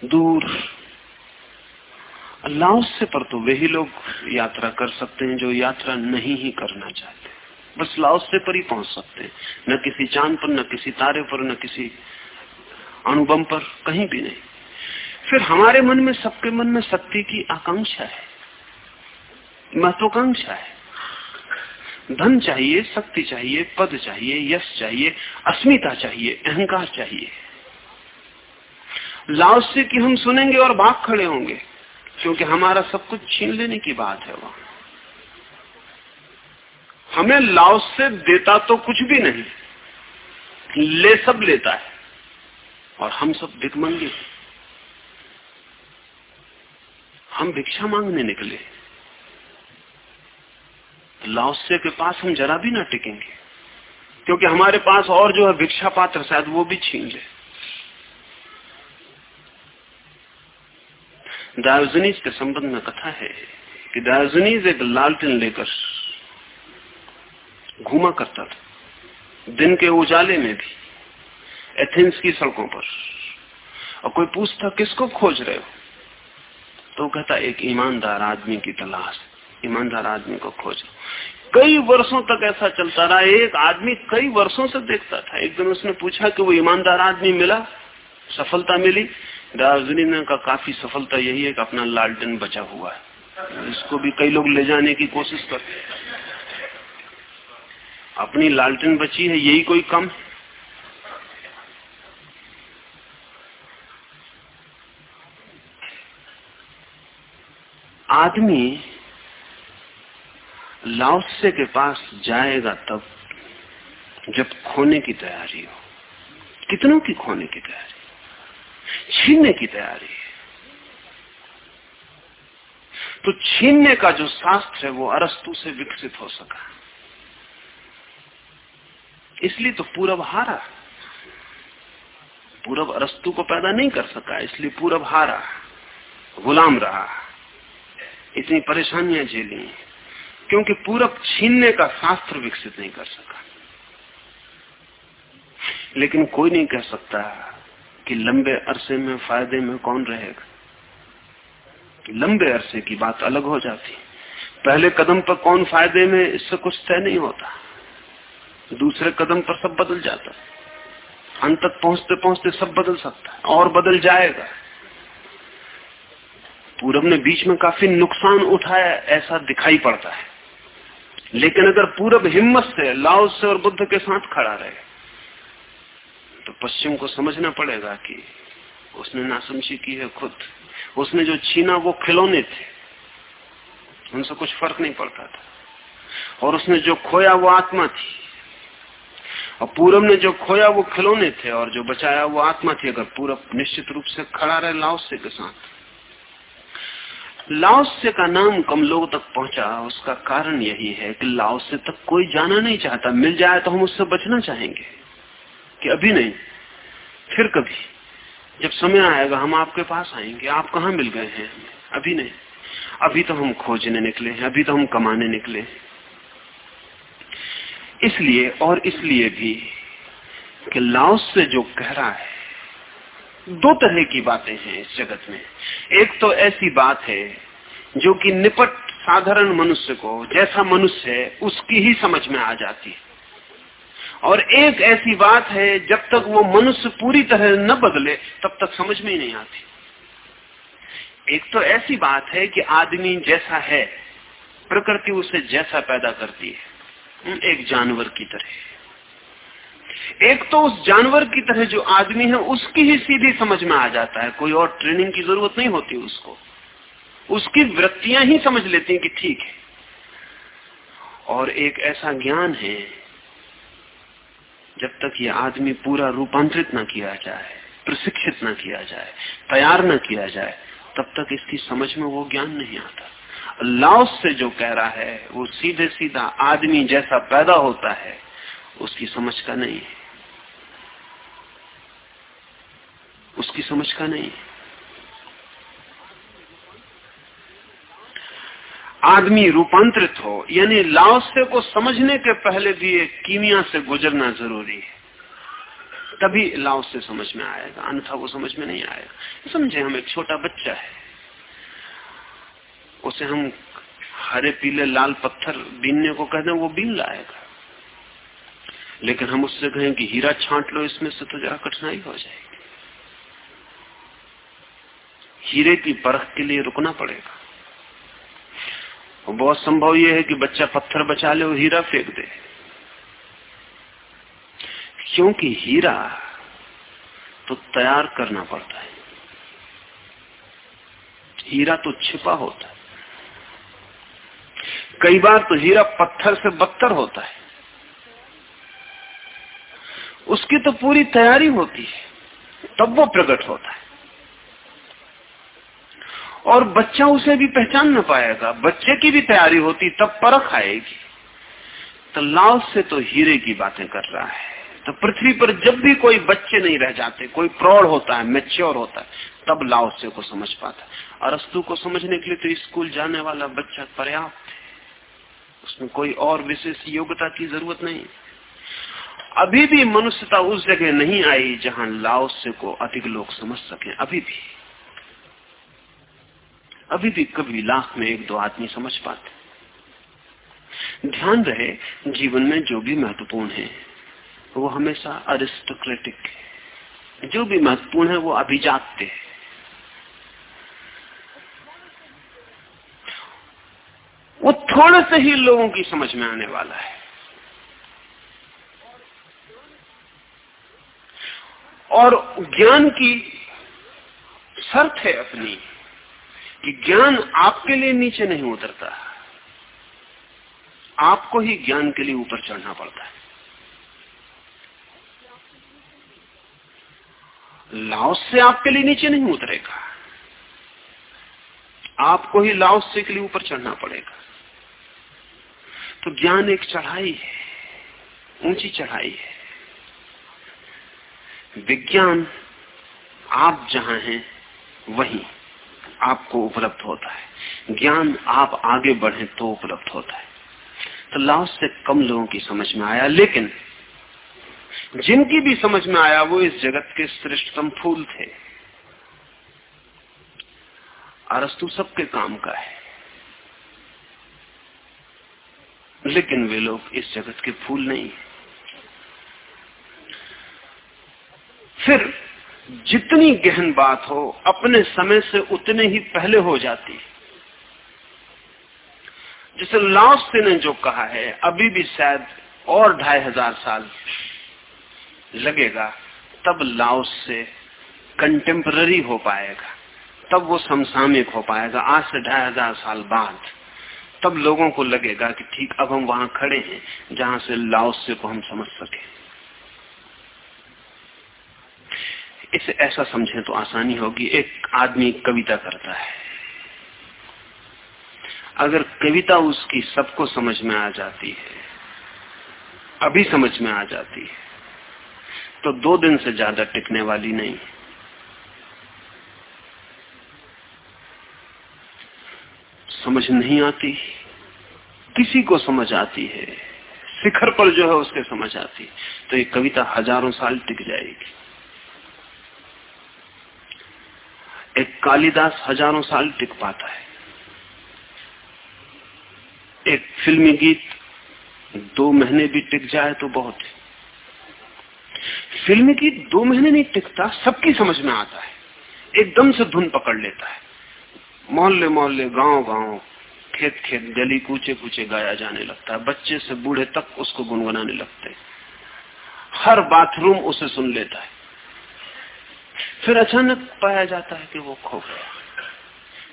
दूर। लाओसे पर तो वही लोग यात्रा कर सकते हैं जो यात्रा नहीं ही करना चाहते। बस लाओसे पर ही पहुँच सकते हैं। न किसी चाँद पर, न किसी तारे पर, न किसी अणुबम पर, कहीं भी नहीं। फिर हमारे मन में, सबके मन में शक्ति की आकांक्षा है। महत्वाकांक्षा है। धन चाहिए, शक्ति चाहिए, पद चाहिए, यश चाहिए, अस्मिता चाहिए, अहंकार चाहिए। लाओसे की हम सुनेंगे और भाग खड़े होंगे, क्योंकि हमारा सब कुछ छीन लेने की बात है वहाँ। हमें लाओ से देता तो कुछ भी नहीं, ले सब लेता है, और हम सब भिकमंगे हम भिक्षा मांगने निकले। लाओसे के पास हम जरा भी ना टिकेंगे, क्योंकि हमारे पास और जो है भिक्षा पात्र, शायद वो भी छीन ले। दार्जनीज के संबंध में कथा है कि दार्जनीज एक लालटेन लेकर घूमा करता था। दिन के उजाले में भी एथेंस की सड़कों पर। और कोई पूछता, किसको खोज रहे हो? तो कहता, एक ईमानदार आदमी की तलाश। ईमानदार आदमी को खोज कई वर्षों तक ऐसा चलता रहा। एक आदमी कई वर्षों से देखता था। एक दिन उसने पूछा कि वो ईमानदार आदमी मिला? सफलता मिली? दार्जिलिंग का काफ़ी सफलता यही है कि अपना लालटेन बचा हुआ है। इसको भी कई लोग ले जाने की कोशिश करते अपनी लालटेन बची है, यही कोई कम? आदमी लाओसे के पास जाएगा तब जब खोने की तैयारी हो। कितनों की खोने की तैयारी? छीनने की तैयारी है। तो छीनने का जो शास्त्र है, वो अरस्तु से विकसित हो सका। इसलिए तो पूरब हारा। पूरब अरस्तु को पैदा नहीं कर सका, इसलिए पूरब हारा। गुलाम रहा। इतनी परेशानियाँ झेली। क्योंकि पूरब छीनने का शास्त्र विकसित नहीं कर सका। लेकिन कोई नहीं कह सकता कि लंबे अरसे में फ़ायदे में कौन रहेगा। लंबे अरसे की बात अलग हो जाती। पहले कदम पर कौन फ़ायदे में, इससे कुछ तय नहीं होता। दूसरे कदम पर सब बदल जाता है। अंत तक पहुँचते पहुँचते सब बदल सकता है, और बदल जाएगा। पूरब ने बीच में काफ़ी नुकसान उठाया, ऐसा दिखाई पड़ता है। लेकिन अगर पूरब हिम्मत से लाओ से और बुद्ध के साथ खड़ा रहे तो पश्चिम को समझना पड़ेगा कि उसने नासमझी की है खुद। उसने जो छीना, वो खिलौने थे। उनसे कुछ फ़र्क नहीं पड़ता था। और उसने जो खोया, वो आत्मा थी। और पूरब ने जो खोया वो खिलौने थे और जो बचाया वो आत्मा थी, अगर पूरब निश्चित रूप से खड़ा रहे लाओसे के साथ। लाओस्य का नाम कम लोगों तक पहुँचा, उसका कारण यही है कि लाओस्य तक कोई जाना नहीं चाहता। मिल जाए तो हम उससे बचना चाहेंगे, कि अभी नहीं, फिर कभी। जब समय आएगा, हम आपके पास आएँगे। आप कहा मिल गए हैं? अभी नहीं। अभी तो हम खोजने निकले हैं, अभी तो हम कमाने निकले इसलिए और इसलिए भी कि लाओस से जो कह रहा है, दो तरह की बातें हैं इस जगत में। एक तो ऐसी बात है जो कि निपट साधारण मनुष्य को जैसा मनुष्य है, उसकी ही समझ में आ जाती है। और एक ऐसी बात है, जब तक वो मनुष्य पूरी तरह न बदले, तब तक समझ में ही नहीं आती। एक तो ऐसी बात है कि आदमी जैसा है, प्रकृति उसे जैसा पैदा करती है। एक जानवर की तरह। एक तो उस जानवर की तरह जो आदमी है, उसकी ही सीधी समझ में आ जाता है। कोई और ट्रेनिंग की ज़रूरत नहीं होती उसको। उसकी वृत्तियाँ ही समझ लेती हैं कि ठीक है। और एक ऐसा ज्ञान है, जब तक ये आदमी पूरा रूपांतरित ना किया जाए, प्रशिक्षित ना किया जाए, तैयार ना किया जाए, तब तक इसकी समझ में वो ज्ञान नहीं आता। लाओस से जो कह रहा है, वो सीधे सीधा आदमी जैसा पैदा होता है, उसकी समझ का नहीं है। उसकी समझ का नहीं है। आदमी रूपांतरित हो, यानी लाओसे को समझने के पहले भी एक कीमिया से गुजरना ज़रूरी है। तभी लाओस समझ में आएगा, अन्यथा वो समझ में नहीं आएगा। समझे, हम एक छोटा बच्चा है। उसे हम हरे, पीले, लाल पत्थर बीनने को कहते हैं, वो बीन लाएगा। लेकिन हम उससे कहें कि हीरा छांट लो, इसमें से तो जरा कठिनाई हो जाएगी। हीरे की परख के लिए रुकना पड़ेगा। बहुत संभव यह है कि बच्चा पत्थर बचा ले और हीरा फेंक दे। क्योंकि हीरा तो तैयार करना पड़ता है। हीरा तो छिपा होता है। कई बार तो हीरा पत्थर से बदतर होता है। उसकी तो पूरी तैयारी होती है, तब वो प्रकट होता है। और बच्चा उसे भी पहचान न पाएगा। बच्चे की भी तैयारी होती, तब परख आएगी। तो लाव से तो हीरे की बातें कर रहा है। तो पृथ्वी पर जब भी कोई बच्चे नहीं रह जाते, कोई प्रौढ़ होता है, मेच्योर होता है, तब लाव से को समझ पाता है। अरस्तु को समझने के लिए तो स्कूल जाने वाला बच्चा पर्याप्त है। उसमें कोई और विशेष योग्यता की ज़रूरत नहीं। अभी भी मनुष्यता उस जगह नहीं आई जहाँ लाओस्य को अधिक लोग समझ सके। अभी भी। अभी भी कभी लाख में एक दो आदमी समझ पाते। ध्यान रहे, जीवन में जो भी महत्वपूर्ण है, वो हमेशा अरिस्टोक्रेटिक जो भी महत्वपूर्ण है, वो अभिजात्य है। वो थोड़े से ही लोगों की समझ में आने वाला है। और ज्ञान की शर्त है अपनी कि ज्ञान आपके लिए नीचे नहीं उतरता। आपको ही ज्ञान के लिए ऊपर चढ़ना पड़ता है। लाओस से आपके लिए नीचे नहीं उतरेगा। आपको ही लाओस से के लिए ऊपर चढ़ना पड़ेगा। तो ज्ञान एक चढ़ाई है, ऊँची चढ़ाई है। विज्ञान, आप जहाँ हैं, वहीं आपको उपलब्ध होता है। ज्ञान आप आगे बढ़े तो उपलब्ध होता है। तो लाओस से कम लोगों की समझ में आया, लेकिन जिनकी भी समझ में आया, वो इस जगत के श्रेष्ठतम फूल थे। अरस्तु सबके काम का है। लेकिन वे लोग इस जगत के फूल नहीं। है फिर जितनी गहन बात हो, अपने समय से उतने ही पहले हो जाती। जैसे लाओसे ने जो कहा है, अभी भी शायद और ढाई हज़ार साल लगेगा, तब लाओस से कंटेम्पररी हो पाएगा, तब वो समसामयिक हो पाएगा, आज से ढाई हज़ार साल बाद। तब लोगों को लगेगा कि ठीक, अब हम वहाँ खड़े हैं, जहाँ से लाओस से को हम समझ सके। इसे ऐसा समझें तो आसानी होगी। एक आदमी कविता करता है। अगर कविता उसकी सबको समझ में आ जाती है, अभी समझ में आ जाती है तो दो दिन से ज़्यादा टिकने वाली नहीं। समझ नहीं आती। किसी को समझ आती है। शिखर पर जो है उसके समझ आती तो ये कविता हज़ारों साल टिक जाएगी। एक कालिदास हज़ारों साल टिक पाता है। एक फिल्मी गीत दो महीने भी टिक जाए तो बहुत है। फिल्मी गीत दो महीने नहीं टिकता, सबकी समझ में आता है। एकदम से धुन पकड़ लेता है। मोहल्ले मोहल्ले, गाँव गाँव, खेत खेत, गली कूचे कूचे गाया जाने लगता है। बच्चे से बूढ़े तक उसको गुनगुनाने लगते हैं। हर बाथरूम उसे सुन लेता है। फिर अचानक पाया जाता है कि वो खो गया।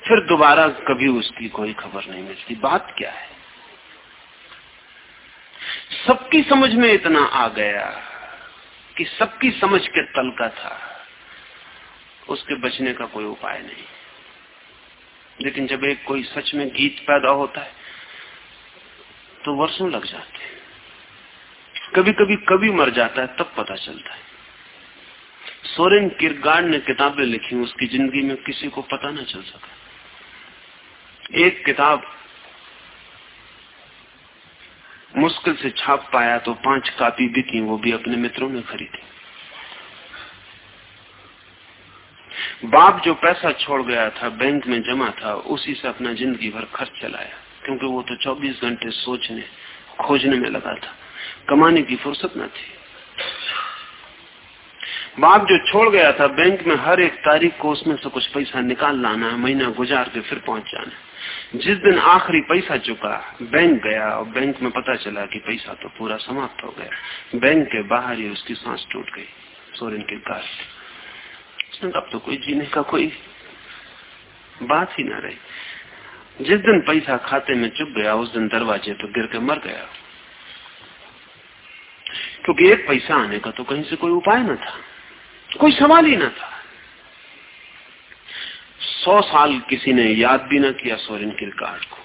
फिर दोबारा कभी उसकी कोई खबर नहीं मिलती। बात क्या है? सबकी समझ में इतना आ गया कि सबकी समझ के तल का था। उसके बचने का कोई उपाय नहीं। लेकिन जब एक कोई सच में गीत पैदा होता है तो वर्षों लग जाते हैं। कभी कभी कभी मर जाता है, तब पता चलता है। सोरेन किरगार्ड ने किताबें लिखी, उसकी ज़िंदगी में किसी को पता ना चल सका। एक किताब मुश्किल से छाप पाया तो पाँच कापी बिकी, वो भी अपने मित्रों ने खरीदी। बाप जो पैसा छोड़ गया था, बैंक में जमा था, उसी से अपना ज़िंदगी भर खर्च चलाया। क्योंकि वो तो 24 घंटे सोचने, खोजने में लगा था। कमाने की फुर्सत न थी। बाप जो छोड़ गया था, बैंक में हर एक तारीख को उसमें से कुछ पैसा निकाल लाना है महीना गुजार के फिर पहुँच जाना। जिस दिन आखिरी पैसा चुका, बैंक गया और बैंक में पता चला कि पैसा तो पूरा समाप्त हो गया। बैंक के बाहर ही उसकी सांस टूट गई। सोरेन के कार अब तो कोई जीने का कोई बात ही ना रही। जिस दिन पैसा खाते में चुप गया, उस दिन दरवाजे पर गिर के मर गया। क्योंकि एक पैसा आने का तो कहीं से कोई उपाय न था, कोई सवाल ही ना था। सौ साल किसी ने याद भी ना किया सोरेन किरकार्ड को।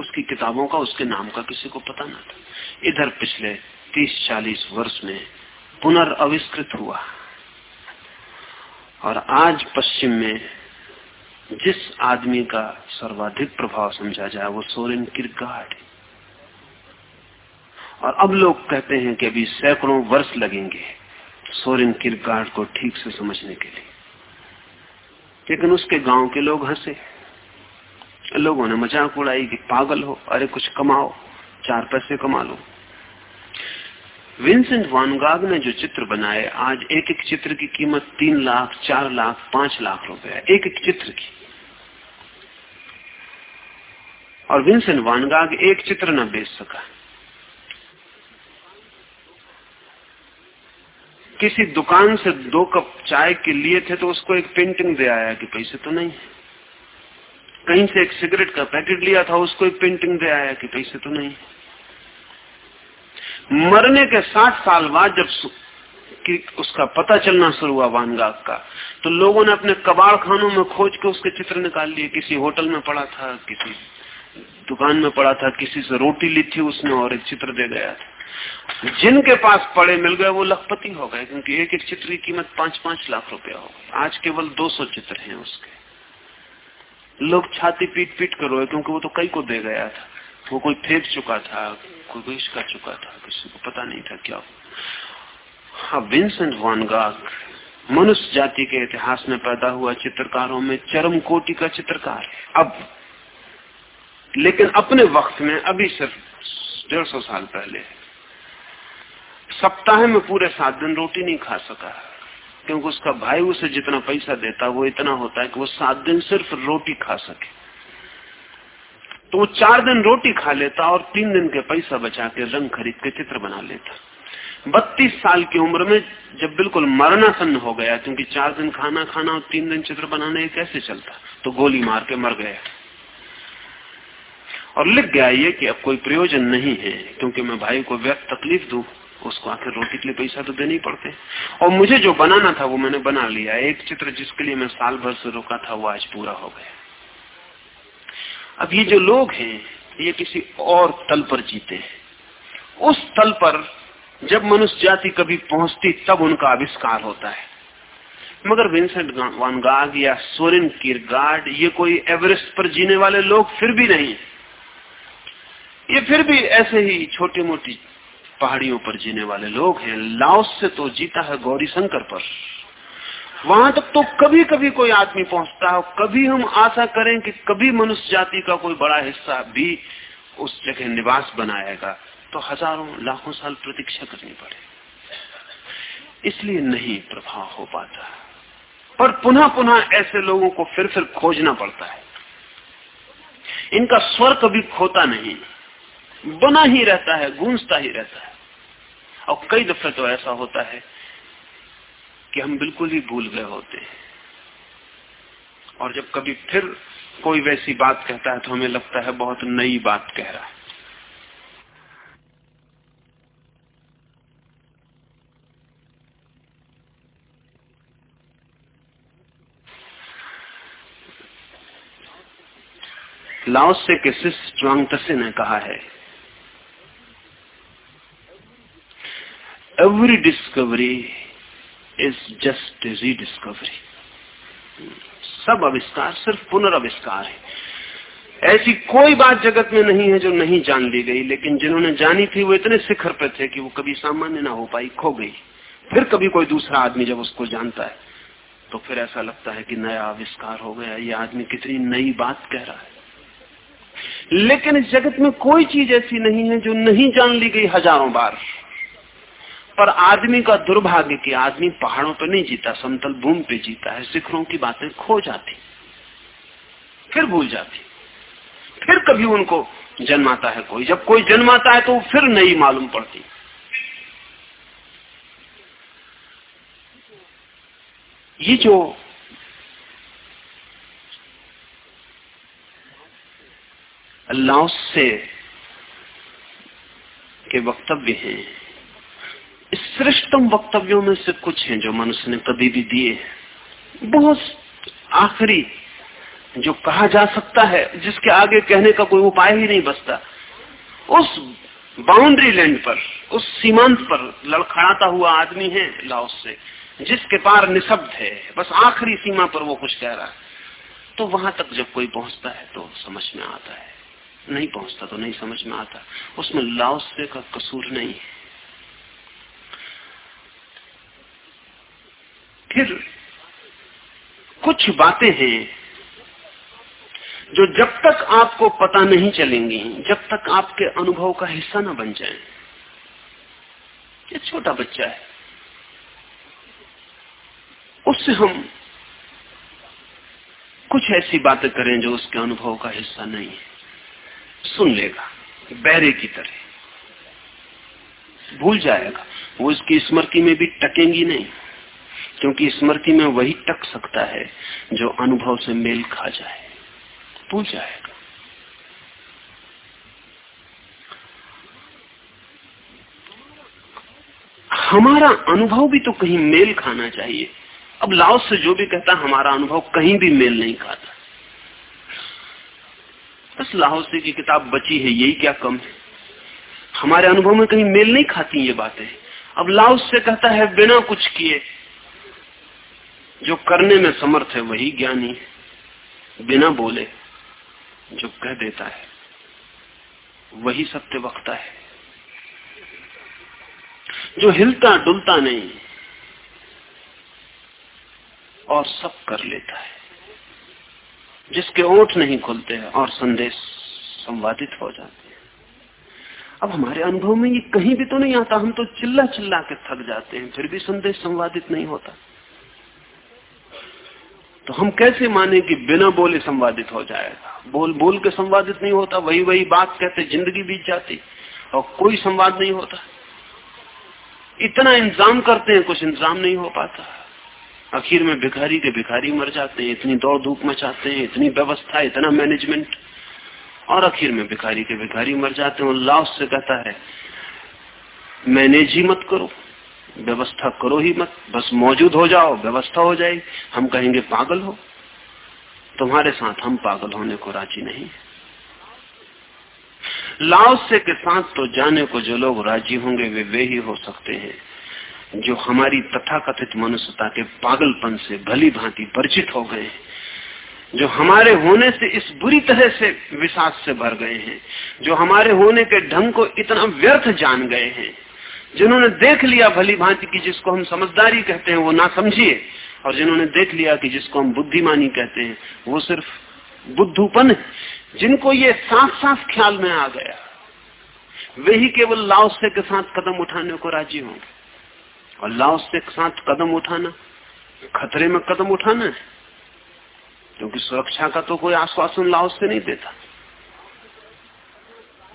उसकी किताबों का, उसके नाम का किसी को पता ना था। इधर पिछले तीस चालीस वर्ष में पुनर्विष्कृत हुआ। और आज पश्चिम में जिस आदमी का सर्वाधिक प्रभाव समझा जाए, वो सोरेन किरगार्ड और अब लोग कहते हैं कि अभी सैकड़ों वर्ष लगेंगे सोरेन किरगार्ड को ठीक से समझने के लिए। लेकिन उसके गाँव के लोग हंसे। लोगों ने मज़ाक उड़ाई कि पागल हो, अरे कुछ कमाओ, चार पैसे कमा लो। विंसेंट वानगाग ने जो चित्र बनाए, आज एक एक चित्र की कीमत तीन लाख, चार लाख, पाँच लाख रुपए है। एक एक चित्र की। और विंसेंट वानगाग एक चित्र न बेच सका। किसी दुकान से दो कप चाय के लिए थे तो उसको एक पेंटिंग दे आया कि पैसे तो नहीं कहीं से एक सिगरेट का पैकेट लिया था, उसको एक पेंटिंग दे आया कि पैसे तो नहीं मरने के साठ साल बाद जब कि उसका पता चलना शुरू हुआ वानगाग का तो लोगों ने अपने कबाड़ खानों में खोज के उसके चित्र निकाल लिए। किसी होटल में पड़ा था, किसी दुकान में पड़ा था, किसी से रोटी ली थी उसने और एक चित्र दे गया था। जिनके पास पड़े मिल गए, वो लखपति हो गए, क्योंकि एक एक चित्र की कीमत पाँच पाँच लाख रुपया हो आज केवल 200 चित्र हैं उसके। लोग छाती पीट पीट कर रोए, क्योंकि वो तो कई को दे गया था। वो कोई फेंक चुका था, कोई विष कर चुका था, किसी को पता नहीं था क्या हाँ विंसेंट वानगाग मनुष्य जाति के इतिहास में पैदा हुआ चित्रकारों में चरम कोटि का चित्रकार है। अब, लेकिन अपने वक्त में, अभी सिर्फ़ डेढ़ सौ साल पहले, सप्ताह में पूरे सात दिन रोटी नहीं खा सका, क्योंकि उसका भाई उसे जितना पैसा देता, वो इतना होता है कि वो सात दिन सिर्फ़ रोटी खा सके। तो वो चार दिन रोटी खा लेता और तीन दिन के पैसा बचा के रंग खरीद के चित्र बना लेता। बत्तीस साल की उम्र में जब बिल्कुल मरना सन्न हो गया, क्योंकि चार दिन खाना खाना और तीन दिन चित्र बनाने कैसे चलता तो गोली मार के मर गया। और लिख गया ये कि अब कोई प्रयोजन नहीं है, क्योंकि मैं भाई को व्यक्त तकलीफ़ दू, उसको आखिर रोटी के लिए पैसा तो देने ही पड़ते और मुझे जो बनाना था वो मैंने बना लिया। एक चित्र जिसके लिए मैं साल भर से रुका था, वो आज पूरा हो गया। अब ये जो लोग हैं, ये किसी और तल पर जीते हैं। उस तल पर जब मनुष्य जाति कभी पहुँचती, तब उनका आविष्कार होता है। मगर विंसेंट वान गाग या सोरेन किरगार्ड, ये कोई एवरेस्ट पर जीने वाले लोग फिर भी नहीं ये फिर भी ऐसे ही छोटी मोटी पहाड़ियों पर जीने वाले लोग हैं। लाओस से तो जीता है गौरी शंकर पर। वहाँ तक तो कभी कभी कोई आदमी पहुँचता है कभी हम आशा करें कि कभी मनुष्य जाति का कोई बड़ा हिस्सा भी उस जगह निवास बनाएगा। तो हज़ारों, लाखों साल प्रतीक्षा करनी पड़े। इसलिए नहीं प्रभाव हो पाता। पर पुनः पुनः ऐसे लोगों को फिर फिर खोजना पड़ता है। इनका स्वर कभी खोता नहीं। बना ही रहता है, गूंजता ही रहता है। और कई दफे तो ऐसा होता है कि हम बिल्कुल ही भूल गए होते हैं। और जब कभी फिर कोई वैसी बात कहता है तो हमें लगता है बहुत नई बात कह रहा है। लाओसे के शिष्य च्वांगतसे ने कहा है every discovery is just rediscovery सब आविष्कार सिर्फ़ पुनर्विष्कार है। ऐसी कोई बात जगत में नहीं है जो नहीं जान ली गई, लेकिन जिन्होंने जानी थी वो इतने शिखर पे थे कि वो कभी सामान्य ना हो पाई, खो गई। फिर कभी कोई दूसरा आदमी जब उसको जानता है तो फिर ऐसा लगता है कि नया आविष्कार हो गया, ये आदमी कितनी नई बात कह रहा है। लेकिन इस जगत में कोई चीज़ ऐसी नहीं है जो नहीं जान ली गई हज़ारों बार। पर आदमी का दुर्भाग्य कि आदमी पहाड़ों पर नहीं जीता, समतल भूमि पे जीता है, शिखरों की बातें खो जाती, फिर भूल जाती, फिर कभी उनको जन्माता है कोई। जब कोई जन्माता है तो फिर नहीं मालूम पड़ती। ये जो अल्लाह से के वक्तव्य हैं श्रेष्ठतम वक्तव्यों में से कुछ हैं जो मनुष्य ने कभी भी दिए बहुत आखिरी जो कहा जा सकता है, जिसके आगे कहने का कोई उपाय ही नहीं बचता। उस बाउंड्री लैंड पर, उस सीमांत पर लड़खड़ाता हुआ आदमी है लाहौस से, जिसके पार निशब्द है। बस आखिरी सीमा पर वो कुछ कह रहा है। तो वहाँ तक जब कोई पहुँचता है तो समझ में आता है। नहीं पहुँचता तो नहीं समझ में आता। उसमें लाओसे का कसूर नहीं है। फिर कुछ बातें हैं जो जब तक आपको पता नहीं चलेंगी, जब तक आपके अनुभव का हिस्सा ना बन जाए। ये छोटा बच्चा है। उससे हम कुछ ऐसी बातें करें जो उसके अनुभव का हिस्सा नहीं है। सुन लेगा, बैरे की तरह। भूल जाएगा। वो इसकी स्मृति में भी टकेंगी नहीं। क्योंकि स्मृति में वही टक सकता है जो अनुभव से मेल खा जाए। भूल जाएगा हमारा अनुभव भी तो कहीं मेल खाना चाहिए। अब लाओस से जो भी कहता, हमारा अनुभव कहीं भी मेल नहीं खाता। बस लाहौसी की किताब बची है, यही क्या कम है? हमारे अनुभव में कहीं मेल नहीं खाती ये बातें। अब लाओस से कहता है, बिना कुछ किए जो करने में समर्थ है वही ज्ञानी बिना बोले जो कह देता है, वही सत्य वक्ता है। जो हिलता डुलता नहीं और सब कर लेता है, जिसके ओठ नहीं खुलते हैं और संदेश संवादित हो जाते हैं। अब हमारे अनुभव में ये कहीं भी तो नहीं आता, हम तो चिल्ला चिल्ला के थक जाते हैं, फिर भी संदेश संवादित नहीं होता। तो हम कैसे माने कि बिना बोले संवादित हो जाएगा? बोल बोल के संवादित नहीं होता, वही वही बात कहते, ज़िंदगी बीत जाती और कोई संवाद नहीं होता। इतना इंतज़ाम करते हैं, कुछ इंतज़ाम नहीं हो पाता। आखिर में भिखारी के भिखारी मर जाते हैं, इतनी दौड़ धूप मचाते हैं, इतनी व्यवस्था, इतना मैनेजमेंट और आखिर में भिखारी के भिखारी मर जाते हैं लाओस से कहता है, मैनेज ही मत करो। व्यवस्था करो ही मत। बस मौजूद हो जाओ, व्यवस्था हो जाएगी। हम कहेंगे, पागल हो। तुम्हारे साथ हम पागल होने को राज़ी नहीं लाओसे के साथ तो जाने को जो लोग राज़ी होंगे, वे वे ही हो सकते हैं, जो हमारी तथाकथित मनुष्यता के पागलपन से भली भांति परिचित हो गए जो हमारे होने से इस बुरी तरह से विश्वास से भर गए हैं, जो हमारे होने के ढंग को इतना व्यर्थ जान गए हैं। जिन्होंने देख लिया भली भांति की जिसको हम समझदारी कहते हैं, वो ना समझिए। और जिन्होंने देख लिया कि जिसको हम बुद्धिमानी कहते हैं, वो सिर्फ़ बुद्धूपन जिनको ये साफ़ साफ़ ख्याल में आ गया, वे ही केवल लाओसे के साथ कदम उठाने को राज़ी होंगे। और लाओसे के साथ कदम उठाना, खतरे में कदम उठाना है। क्योंकि सुरक्षा का तो कोई आश्वासन लाओस नहीं देता।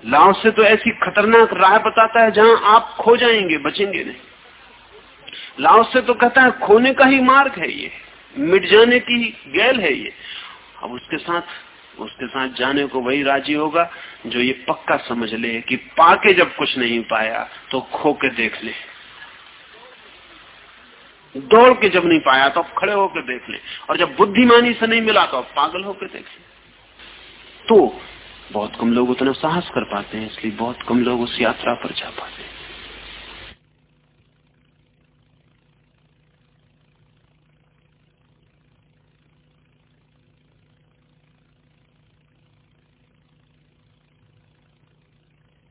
लाओस से तो ऐसी खतरनाक राह बताता है जहाँ आप खो जाएँगे, बचेंगे नहीं। लाओस से तो कहता है खोने का ही मार्ग है ये, मिट जाने की गैल है ये। अब उसके साथ उसके साथ जाने को वही राज़ी होगा जो ये पक्का समझ ले कि पाके जब कुछ नहीं पाया तो खो के देख ले। दौड़ के जब नहीं पाया तो खड़े होकर देख ले। और जब बुद्धिमानी से नहीं मिला तो पागल होकर देख ले। तो बहुत कम लोग उतना साहस कर पाते हैं, इसलिए बहुत कम लोग उस यात्रा पर जा पाते हैं।